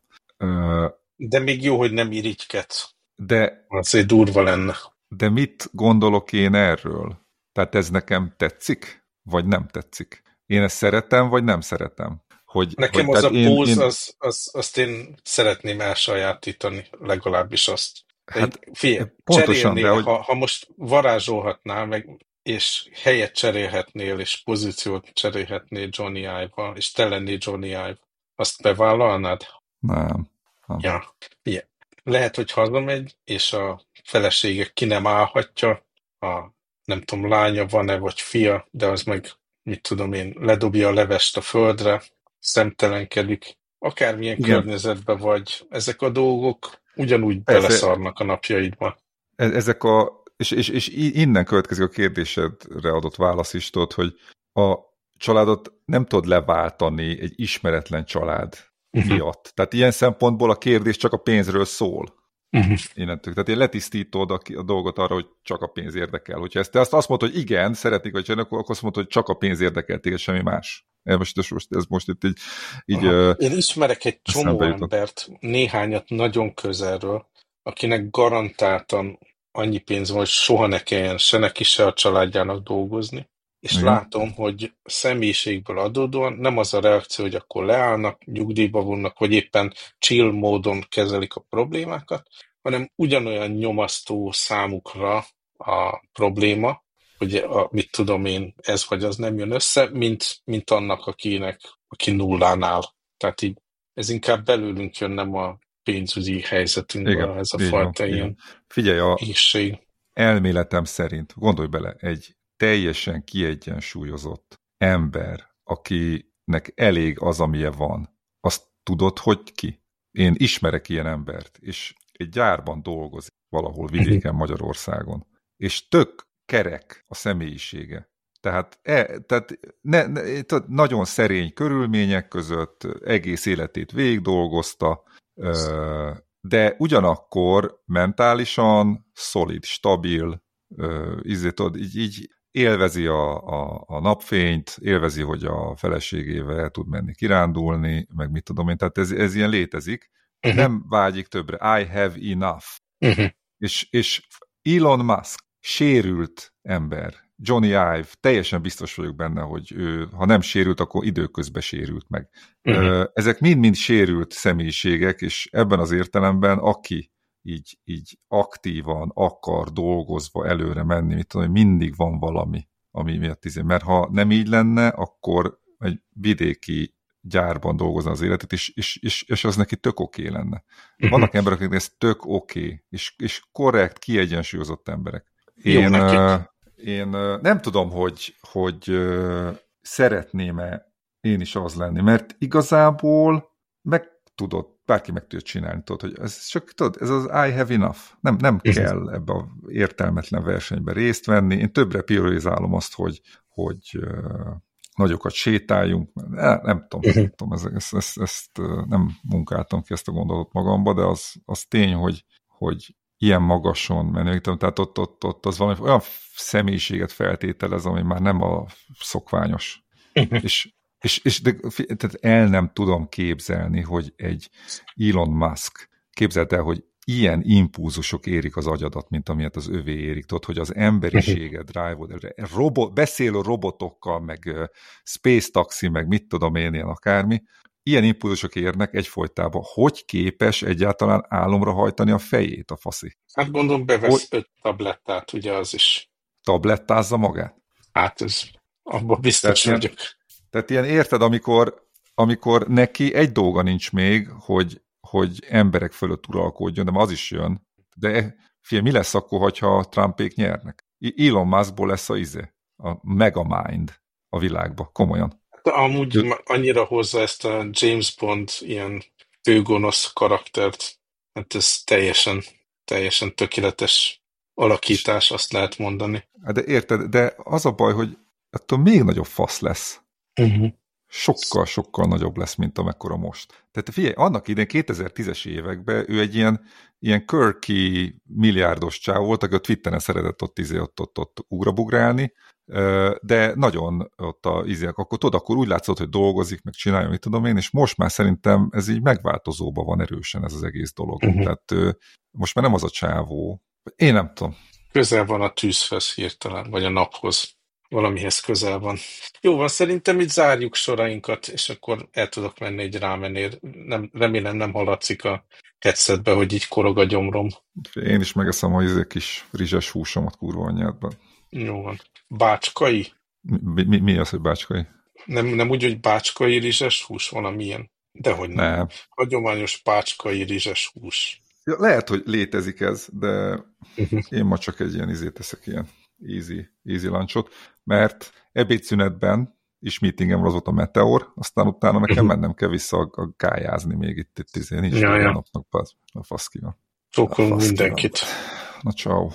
De még jó, hogy nem irigykedsz. De... Az egy durva lenne. De mit gondolok én erről? Tehát ez nekem tetszik, vagy nem tetszik? Én ezt szeretem, vagy nem szeretem? Hogy, Nekem hogy, az a póz, én... Az, az, azt én szeretném elsajátítani, legalábbis azt. Hát, figyelj, pontosan, de hogy... ha, ha most varázsolhatnál, meg, és helyet cserélhetnél, és pozíciót cserélhetnél Johnny Ive-val, és te lennél Johnny Ive, azt bevállalnád? Nem. nem. Ja. Yeah. Lehet, hogy hazamegy, és a felesége ki nem állhatja, a nem tudom, lánya van-e, vagy fia, de az meg, mit tudom én, ledobja a levest a földre, szemtelenkedik, akármilyen Igen. környezetben vagy, ezek a dolgok ugyanúgy Persze. beleszarnak a napjaidba. E-, ezek a, és, és, és innen következik a kérdésedre adott válasz is, tudod, hogy a családot nem tudod leváltani egy ismeretlen család uh-huh. miatt. Tehát ilyen szempontból a kérdés csak a pénzről szól. Uh-huh. Innentől. Tehát én letisztítod a, a dolgot arra, hogy csak a pénz érdekel. Hogyha ezt, te azt, azt mondod, hogy igen, szeretnék, hogy csinálni, akkor azt mondod, hogy csak a pénz érdekel téged, semmi más. Ez most, ez most, ez most itt így... így uh, én ismerek egy csomó embert, néhányat nagyon közelről, akinek garantáltan annyi pénz van, hogy soha ne kelljen se neki, se a családjának dolgozni. És Igen. látom, hogy személyiségből adódóan nem az a reakció, hogy akkor leállnak, nyugdíjba vonnak, vagy éppen chill módon kezelik a problémákat, hanem ugyanolyan nyomasztó számukra a probléma, hogy a, mit tudom én, ez vagy az nem jön össze, mint, mint annak, akinek, aki nullánál. Tehát így ez inkább belőlünk jön, nem a pénzügyi helyzetünkben igen, ez a fajta ilyen igen. Figyelj, a ésség. elméletem szerint, gondolj bele, egy teljesen kiegyensúlyozott ember, akinek elég az, amilyen van, azt tudod, hogy ki? Én ismerek ilyen embert, és egy gyárban dolgozik valahol vidéken Magyarországon, és tök kerek a személyisége. Tehát, e, tehát ne, ne, nagyon szerény körülmények között egész életét végig dolgozta, de ugyanakkor mentálisan szolid, stabil, így, így, így élvezi a, a, a napfényt, élvezi, hogy a feleségével el tud menni kirándulni, meg mit tudom én, tehát ez, ez ilyen létezik. Uh-huh. Nem vágyik többre. I have enough. Uh-huh. És, és Elon Musk sérült ember, Johnny Ive, teljesen biztos vagyok benne, hogy ő, ha nem sérült, akkor időközben sérült meg. Uh-huh. Ezek mind-mind sérült személyiségek, és ebben az értelemben, aki így, így aktívan akar dolgozva előre menni, mit tudom, hogy mindig van valami, ami miatt izé, mert ha nem így lenne, akkor egy vidéki gyárban dolgozna az életet, és, és, és, és az neki tök oké okay lenne. Uh-huh. Vannak emberek, ez tök oké, okay, és, és korrekt, kiegyensúlyozott emberek. Én, Jó, én nem tudom, hogy, hogy szeretném-e én is az lenni, mert igazából meg tudod bárki meg tudja csinálni, tudod, hogy ez csak, tudod, ez az I have enough. Nem, nem kell ebbe a értelmetlen versenybe részt venni. Én többre priorizálom azt, hogy, hogy nagyokat sétáljunk. Ne, nem tudom, uh-huh. nem tudom ezt, ezt, ezt, ezt nem munkáltam ki ezt a gondolatot magamba, de az, az tény, hogy, hogy ilyen magason menni. Tehát ott, ott, ott az valami olyan személyiséget feltételez, ami már nem a szokványos. Uh-huh. És és, és de, tehát el nem tudom képzelni, hogy egy Elon Musk, képzeld el, hogy ilyen impulzusok érik az agyadat, mint amilyet az övé érik, tudod, hogy az emberiséget drive robot, beszélő robotokkal, meg uh, space taxi, meg mit tudom én, ilyen akármi, ilyen impulzusok érnek egyfolytában. Hogy képes egyáltalán álomra hajtani a fejét a faszi? Hát gondolom bevesz hogy... öt tablettát, ugye az is. Tablettázza magát? Hát ez, abban biztos Tehát vagyok. Tehát ilyen érted, amikor, amikor neki egy dolga nincs még, hogy, hogy emberek fölött uralkodjon, de az is jön. De fél, mi lesz akkor, hogyha Trumpék nyernek? Elon Muskból lesz a ize, a megamind a világba, komolyan. De amúgy de... annyira hozza ezt a James Bond ilyen főgonosz karaktert, hát ez teljesen, teljesen tökéletes alakítás, azt lehet mondani. Hát de érted, de az a baj, hogy attól még nagyobb fasz lesz. Uh-huh. Sokkal-sokkal nagyobb lesz, mint amekkora most. Tehát figyelj, annak idén 2010-es években ő egy ilyen, ilyen körki milliárdos csáv volt, aki a Twitteren szeretett ott, izé, ott, ott, ott ugrabugrálni, de nagyon ott a izék, akkor tudod, akkor úgy látszott, hogy dolgozik, meg csinálja, mit tudom én, és most már szerintem ez így megváltozóban van erősen ez az egész dolog. Uh-huh. Tehát most már nem az a csávó. Én nem tudom. Közel van a tűzfesz hirtelen, vagy a naphoz valamihez közel van. Jó van, szerintem itt zárjuk sorainkat, és akkor el tudok menni egy rámenér. Nem, remélem nem hallatszik a headsetbe, hogy így korog a gyomrom. Én is megeszem a izé kis rizses húsomat kurva anyádban. Jó van. Bácskai? Mi, mi, mi az, hogy bácskai? Nem, nem úgy, hogy bácskai rizses hús, valamilyen. Dehogy nem. nem. Hagyományos bácskai rizses hús. Ja, lehet, hogy létezik ez, de uh-huh. én ma csak egy ilyen izét teszek ilyen easy, easy lunchot, mert ebédszünetben is meetingem az volt a Meteor, aztán utána nekem mhm. mennem kell vissza kájázni még itt, itt izé, nincs ja, ja. napnak a faszkival. Csókolunk mindenkit. Na, ciao.